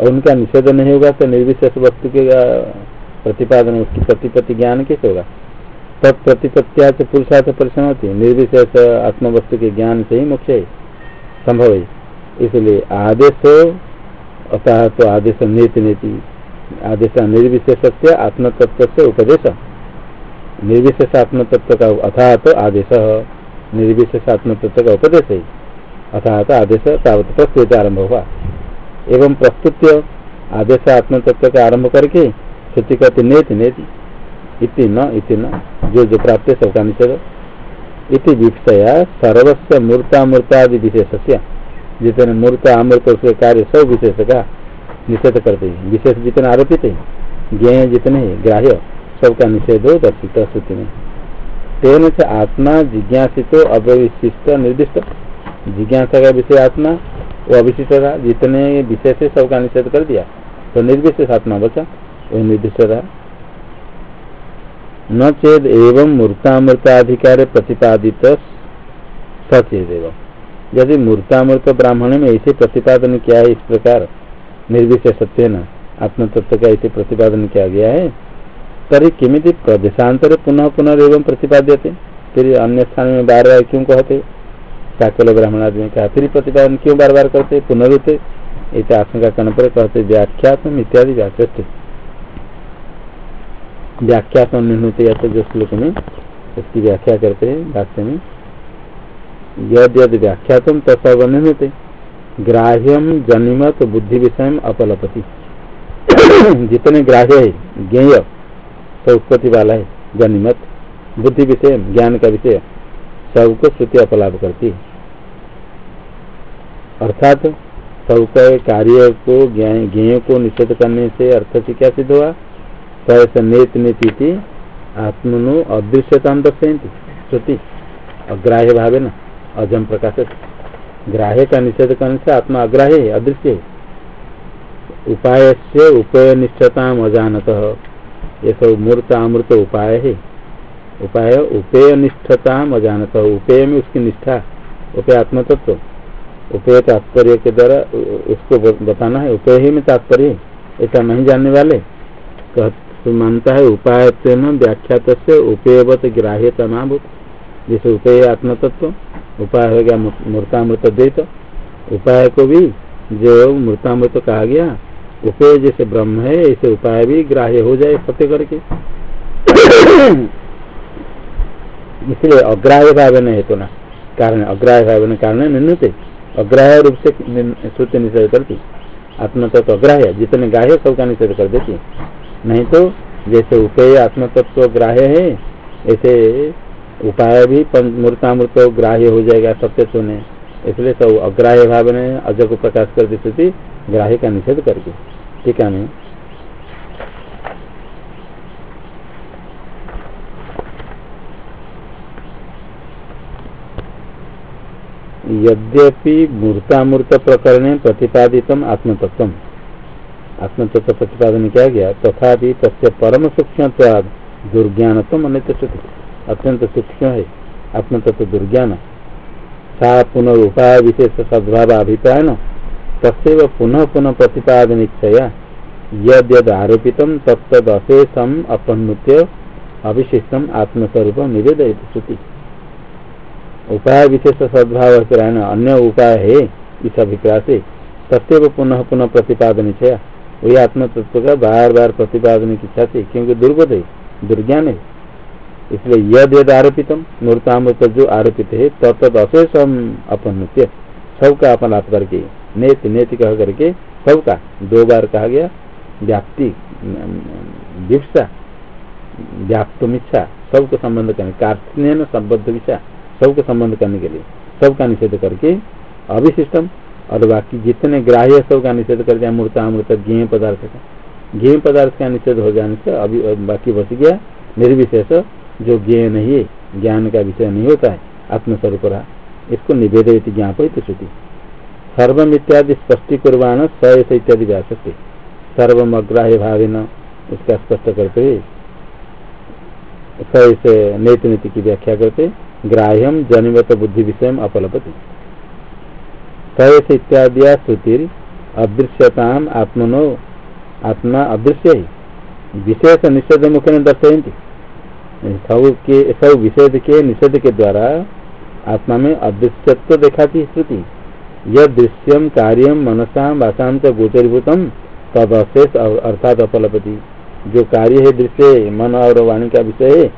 और उनका निषेध नहीं होगा तो निर्विशेष वस्तु के प्रतिपादन, उसकी प्रतिपत्ति ज्ञान कैसे होगा? तत्प्रतिपत्तिया से पुरुषार्थ परिश्रम होती निर्विशेष आत्मवस्तु के ज्ञान से ही मुख्य है। संभव है। इसलिए आदेश अतः तो आदेश नीति नीति। आदेश निर्विशेष से आत्मतत्व से उपदेश। निर्विशेष आत्मतत्व का अथा तो आदेश। निर्विशेष आत्मतत्व का उपदेश है। अथा तो आदेश तावत प्रस्तुत आरंभ हुआ। एवं प्रस्तुत आदेश आत्मतत्व का आरंभ करके श्रुति कहते, नेति नेति। इति न इति न, जो जो प्राप्त है सबका निषेध। इति विषया सर्वस्व मूर्तामूर्तादि विशेष जितने मूर्त अमृत उसके कार्य सब विशेष का निषेध करते हैं। विशेष जितने आरोपित है ज्ञ जितने ग्राह्य, सबका निषेध हो दर्शित श्रुति में। तेन से आत्मा जिज्ञासित अविशिष्ट निर्दिष्ट। जिज्ञासा का विषय आत्मा, वो अविशिष्ट था जितने विषय से सबका निषेध कर दिया। तो निर्विशेष आत्मा बचा वही निर्दिष्ट रहा। न चेद एवं मूर्तामृताधिकार प्रतिपादित सचेद एवं। यदि मूर्तामृत ब्राह्मण में ऐसे प्रतिपादन किया है इस प्रकार निर्विशेष सत्य आत्म तत्व का ऐसे प्रतिपादन किया गया है तरी किमित प्रदेशांतर पुनः पुनः एवं प्रतिपाद्य थे फिर अन्य स्थान में बार बार क्यों कहते? साकल ब्राह्मण आदमी कहा, फिर प्रतिपादन क्यों बार बार करते? पुनरुते। इसे आशंका करने पर कहते, व्याख्यात्म इत्यादि व्याख्या व्याख्यात्म निर्णय या तो जो श्लोक में उसकी व्याख्या करते हैं भाष्य में। यद यद व्याख्यातम तत्व निर्णय ग्राह्यम जनिमत बुद्धि विषय अपलपति। जितने ग्राह्य है, ज्ञेय सब उत्पत्ति वाला है, जनिमत। बुद्धि विषय, ज्ञान का विषय। सबको श्रुति अपलाभ करती अर्थात सबका कार्य को ज्ञेय को निषेध करने से अर्थ से क्या सिद्ध हुआ? सैस नेत नीति आत्मनु अदृश्यता दर्शयती। श्रुति। अग्राह्य भावे न, अजम प्रकाश ग्राह्य का निषेध करने से आत्मा अग्राह्य अदृश्य उपाय से उपय निष्ठता अजानत। ये सब मूर्त अमृत उपाय है। उपाय उपेय निष्ठता अजानत। उपेय में उसकी निष्ठा, उपेय आत्म आत्मतत्व, उपेय तात्पर्य के द्वारा उसको बताना है। उपेय ही में तात्पर्य ऐसा नहीं जानने वाले। तो मानता है उपाय व्याख्यात से उपेयवत ग्राह्यता नाभूत जैसे उपेय आत्म आत्मतत्व, उपाय हो गया मूर्तामृत द्वैत। उपाय को भी जो मूर्तामृत कहा गया उपेय जैसे ब्रह्म है, ऐसे उपाय भी ग्राह्य हो जाए सत्य करके। इसलिए अग्राह्य भाव नहीं तो ना, कारण अग्राह्य भाव कारण निर्णय अग्राह्य रूप से श्रुति निषेध करती। आत्मतत्व तो अग्राह्य, जितने ग्राह्य सबका निषेध कर देती। नहीं तो जैसे उपेय आत्मतत्व ग्राह्य है, ऐसे उपाय भी मूर्तामृत ग्राह्य हो जाएगा सत्य सुने। इसलिए सब अग्राह्य भाव ने अज को प्रकाश कर दी स्थिति ग्राह्य का निषेध करके, ठीक है यद्यपि मूर्तामूर्त प्रकरण प्रतिपादित आत्मतत्व आत्मतत्व प्रतिपादन किया गया? तथा तस्य परम सूक्ष्म दुर्ज्ञानत्म अन्य अत्यंत सूक्ष्म है आत्मतत्व दुर्ज्ञान। सा पुनरुपाय विशेष सद्भाव अभिप्राय न। तस्व पुनः पुनः प्रतिपादन इच्छया यद यद आरोपित तत्दशेषम अपनुत्य अविशिष्टम आत्मस्वरूप निवेदय श्रुति। उपाय विशेष सद्भाव अभिप्राय अन्य उपाय है इस अभिप्राय से तत्व पुनः पुनः प्रतिपादन इच्छा वही आत्म तत्व का बार बार प्रतिपादन की इच्छा थी, क्योंकि दुर्गत है, दुर्ज्ञान है। इसलिए यद यद आरोपित मूर्तामृत जो आरोपित है तत्त अशेष हम अपनुत्य सबका अपलाप करके नेत नेत कह करके सबका दो बार कहा गया, व्याप्ति विप्सा व्याप्तमिच्छा सबको संबंध करने कार्य संबद्ध विषा सबको संबंध करने के लिए, सबका निषेध करके अभिशिष्टम और बाकी जितने ग्राह्य सबका निषेध कर दिया, मूर्ता, अमृत, गेह पदार्थ का। गेह पदार्थ का निषेध हो जाने से अभी, बाकी बच गया, निर्विशेष, जो ज्ञ नहीं है, ज्ञान का विषय नहीं होता है, आत्मस्वरूप रहा। इसको निवेदित ज्ञापित श्रुति। सर्वम इत्यादि स्पष्टीकुर्बान स इत्यादि व्यास सर्वम अग्राह्य भाव न उसका स्पष्ट करते। स नेत नीति की व्याख्या करते। ग्राह्यम जनिमत बुद्धि विषय अपलपति। सयस इत्यादि श्रुति अदृश्यता आत्मनो आत्मा अदृश्य है। विशेष निषेध मुख्य दर्शयती सब के सब विषेद के निषेध के द्वारा आत्मा में अदृश्यत्व दिखाती श्रुति। यद दृश्यम कार्यम मनसा वासाम च गोचरीभूतम तद अशेष अर्थात अपलपति। जो कार्य है, दृश्य मन और वाणी का विषय है,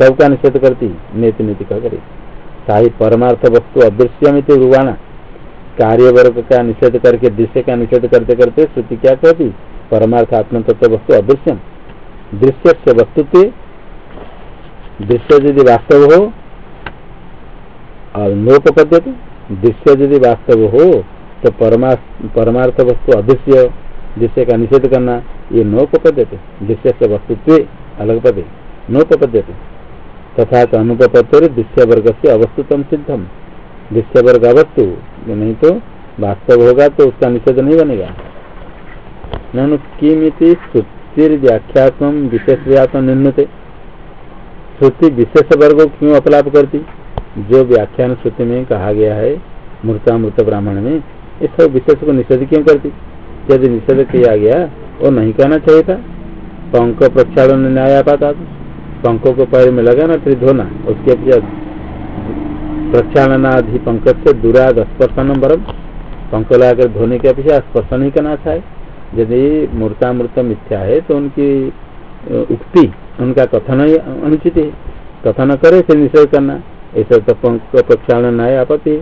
सबका निषेध करती, नेति नीति कह करे। साही परमार्थ वस्तु अदृश्यम रुवाणा कार्य वर्ग का निषेध करके, दृश्य का निषेध करते करते श्रुति क्या कहती? परमार्थ आत्म तत्व वस्तु अदृश्यम। दृश्य से वस्तुत्व दृश्य यदि वास्तव हो, और दृश्य यदि वास्तव हो तो परमार्थ वस्तु अदृश्य दृश्य का निषेध करना, ये नोपद्यते दृश्य से वस्तुत्व अलग पदे नोपद्यते तथा अनुपत्य दृश्य वर्ग से अवस्तुतम सिद्धम। दृश्य वर्ग अवस्तु नहीं तो वास्तव होगा तो उसका निषेध नहीं बनेगा। ननु किमिति श्रुतिर्व्याख्यात्म विशेष व्यापन निन्नते। श्रुति विशेष वर्ग क्यों अपलाप करती? जो व्याख्यान श्रुति में कहा गया है मृतामृत ब्राह्मण में, इस सब विशेष को निषेध क्यों करती? यदि निषेध किया गया, वो नहीं कहना चाहिए था। पंख प्रक्षालन न्याय पाता पंखों को पैर में लगाना फिर धोना उसके प्रक्षालनाधि पंख से दुराद स्पर्शन बरम पंख लगाकर धोने के अपेक्षा स्पर्शन ही करना अच्छा है यदि मूर्तामृत मिथ्या है तो उनकी उक्ति, उनका कथन ही अनुचित है। कथन करे, फिर निषेध करना। ऐसा तो प्रक्षालन है आपत्ति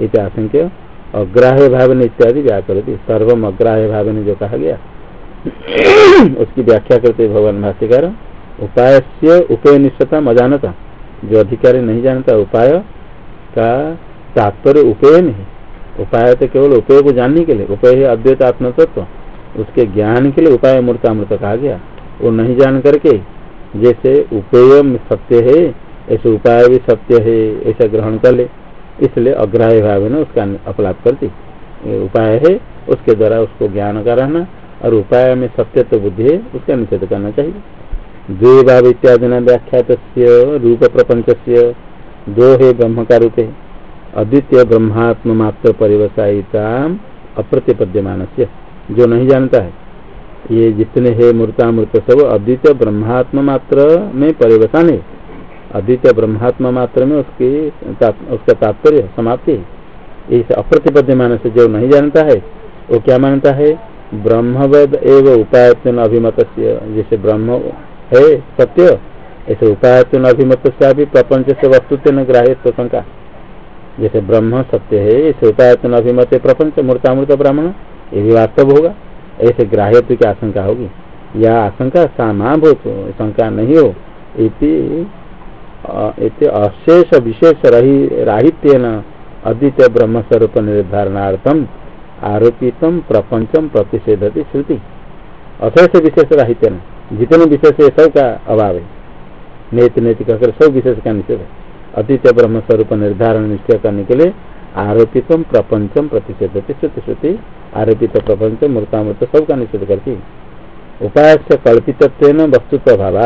इत आशंक्य अग्राह्य भाव ने इत्यादि व्याकृति सर्वम अग्राह्य भाव ने जो कहा गया। उसकी व्याख्या करते भगवान भाष्यकार उपाय से उपय निष्ठता अजानता जो अधिकारी नहीं जानता उपाय का तात्पर्य उपय नहीं। उपाय तो केवल उपय को जानने के लिए, उपय है अद्वैत आत्म तत्व उसके ज्ञान के लिए उपाय मूर्तामृत कहा गया। वो नहीं जान करके, जैसे उपेय सत्य है ऐसे उपाय भी सत्य है, ऐसा ग्रहण कर ले। इसलिए अग्राह्य भाव ने उसका अपलाप करती। उपाय है, उसके द्वारा उसको ज्ञान का रहना और उपाय में सत्य तो बुद्धि है, उसका निषेध करना चाहिए। द्वे भाव इत्यादि न व्याख्यात रूप प्रपंच दो है ब्रह्म का रूप है अद्वितीय ब्रह्मात्म मात्र परिवसायिता अप्रतिपद्यमान से जो नहीं जानता है, ये जितने है मूर्तामृत सब अद्वितीय ब्रह्मात्म मात्र में परिवर्तन है अद्वितीय ब्रह्मात्म मात्र में उसकी उसका तात्पर्य समाप्ति इस अप्रतिपद्यमान से जो नहीं जानता है, वो क्या मानता है? ब्रह्मवेद एवं उपायत्न अभिमत जैसे ब्रह्म है सत्य, ऐसे उपायत्न अभिमत से भी प्रपंच से वस्तुत्व न ग्राह्य शंका जैसे ब्रह्म सत्य है, ऐसे उपायत्न अभिमत प्रपंच मूर्तामृत ब्राह्मण, ये भी वास्तव होगा। ऐसे ग्राह्यत्व की आशंका होगी। या आशंका सामाभूत शंका नहीं हो, इति अशेष विशेष रही राहित्य न अद्वितीय ब्रह्म स्वरूप निर्धारणार्थम आरोपित प्रपंचम प्रतिषेधती श्रुति। अशेष विशेष राहित्य जितने विशेष है सब का अभाव। है नेत नेति कहकर सब विशेष का निषेध। है अद्वितीय ब्रह्म निर्धारण निश्चय करने के लिए आरोपित प्रपंचम प्रतिषेधती श्रुति श्रुति। आरोपित प्रपंच मृतामृत सब का निषेध करती। उपाय से कल्पित वस्तुत्व अभाव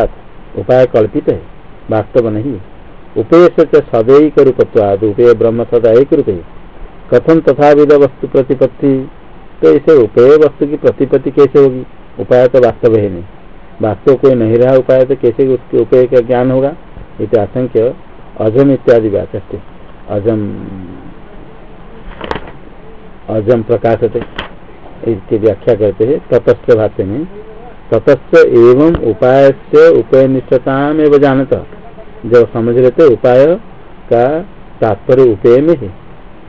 उपाय कल्पित है। वास्तव नहीं। उपेय से सदैक रूपत्वाद उपेय ब्रह्म सदा एक रूप कथम तथा विध वस्तु प्रतिपत्ति? तो इसे उपेय वस्तु की प्रतिपत्ति कैसे होगी? उपाय तो वास्तव है नहीं। वास्तव कोई नहीं रहा, उपाय तो कैसे उसके उपेय का ज्ञान होगा? इसे आशंक्य अजम इत्यादि व्याच अजम अजम प्रकाशते। इसकी व्याख्या करते हैं। ततस्थ भाष्य में ततस्थ एवं उपाय से उपय निष्ठता में जानता। जब समझ लेते उपाय का तात्पर्य उपेय में है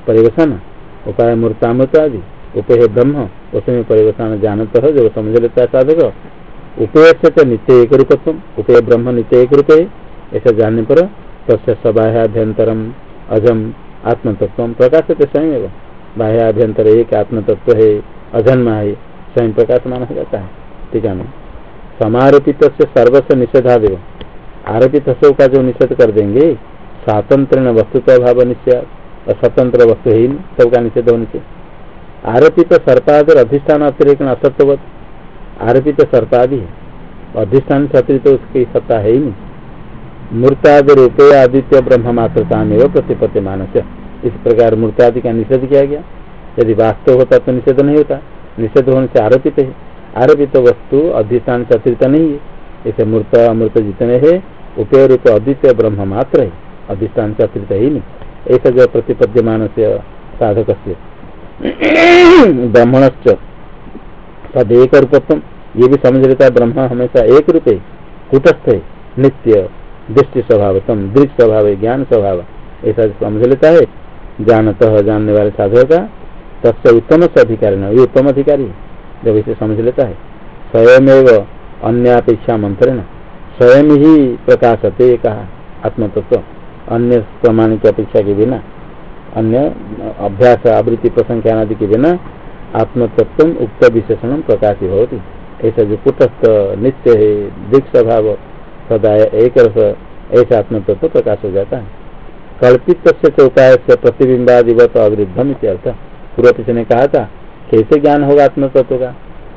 परिवेशन उपाय मूर्तामृत आदि उपेय ब्रह्म, उसमें परिवेशन जानता है, जब समझ लेता है साधक उपेय से तो नित्य एक रूपत्व उपेय ब्रह्म नित्य एक रूप है ऐसा जानने पर तस्य सबाह्याभ्यंतरम, अजम, आत्मतत्व प्रकाश स्वयं एवं। बाह्याभ्यंतर एक आत्म तत्व है, अजन्मा है, स्वयं प्रकाश माना जाता है। ठीक है समारोपित से सर्वस्व निषेधादेव। आरोपित का जो निषेध कर देंगे स्वातंत्र वस्तुत्व भाव निश्चय स्वतंत्र वस्तु ही सबका निषेध होने से आरोपित सर्पाद अधिष्ठान अतिरिक्त असत्वत आरोपित सर्पादि है। अधिष्ठान से अतिरिक्त उसकी सत्ता है ही नहीं। मूर्तादि रूपे आदित्य ब्रह्म मात्रता में प्रतिपत्ति मानस इस प्रकार मूर्तादि का निषेध किया गया। यदि वास्तव होता तो निषेध नहीं होता। निषेध होने से आरोपित है। आरोपित तो वस्तु अधिष्ठान से अतिरिक्त नहीं है। इसे मूर्त अमृत जितने है उपय रूप अद्वितीय ब्रह्म मात्र है। अधिष्ठान से अतिरिक्त ही नहीं। ऐसा जो प्रतिपद्यमान से साधक से ब्राह्मणश्च तद एक रूपत्म ये भी समझ लेता ब्रह्म हमेशा एक रूप है। कुटस्थ है। नित्य, दृष्टि स्वभावतम दृष्ट स्वभाव, ज्ञान स्वभाव। ऐसा समझ लेता है। जानत, जानने वाले साधक का तत्व उत्तम से अधिकारी न, ये उत्तम अधिकारी जब इसे समझ लेता है। स्वयं अन्य अपेक्षा मंत्रण स्वयं ही प्रकाशते कहा आत्मतत्व। अन्य प्रमाण की अपेक्षा के बिना, अन्य अभ्यास, आवृत्ति प्रसंख्यान आदि के बिना आत्मतत्व, उक्त विशेषण प्रकाशित होती। ऐसा जो कुटस्थ, नित्य है दिक् स्वभाव सदा एक रस ऐसा आत्मतत्व प्रकाश हो जाता है। कल्पित से उपाय से प्रतिबिंबादिवत अवृद्धम इत्यर्थ। पूर्व ने कहा था कैसे ज्ञान होगा आत्मतत्व का?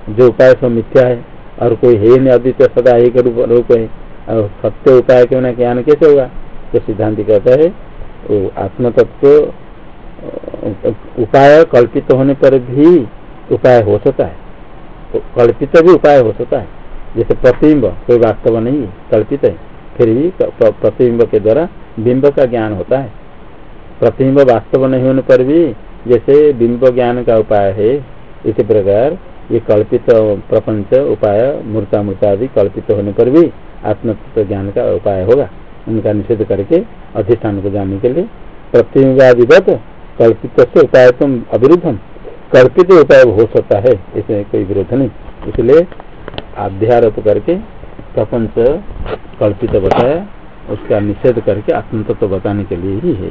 जो उपाय सब मिथ्या है, और कोई है नहीं अद्वितीय सदा एक रूप है, और सत्य उपाय क्यों ना, ज्ञान कैसे होगा? तो सिद्धांत कहता है, वो आत्मतत्व, उपाय कल्पित होने पर भी उपाय हो सकता है। तो कल्पित भी उपाय हो सकता है। जैसे प्रतिबिंब, कोई वास्तव नहीं है, कल्पित है, फिर भी प्रतिबिंब के द्वारा बिंब का ज्ञान होता है। प्रतिबिंब वास्तव नहीं होने पर भी जैसे बिंब ज्ञान का उपाय है, इसी प्रकार ये कल्पित प्रपंच उपाय मूर्ता मूर्ता आदि कल्पित होने पर भी आत्मतत्व ज्ञान का उपाय होगा। उनका निषेध करके अधिष्ठान को जानने के लिए प्रतिबिंबादिवत कल्पित से उपाय तुम अविरुद्धम। कल्पित उपाय हो सकता है, इसमें कोई विरोध नहीं। इसलिए आध्यारोप करके प्रपंच कल्पित बताया, उसका निषेध करके आत्मतत्व बताने के लिए ही है।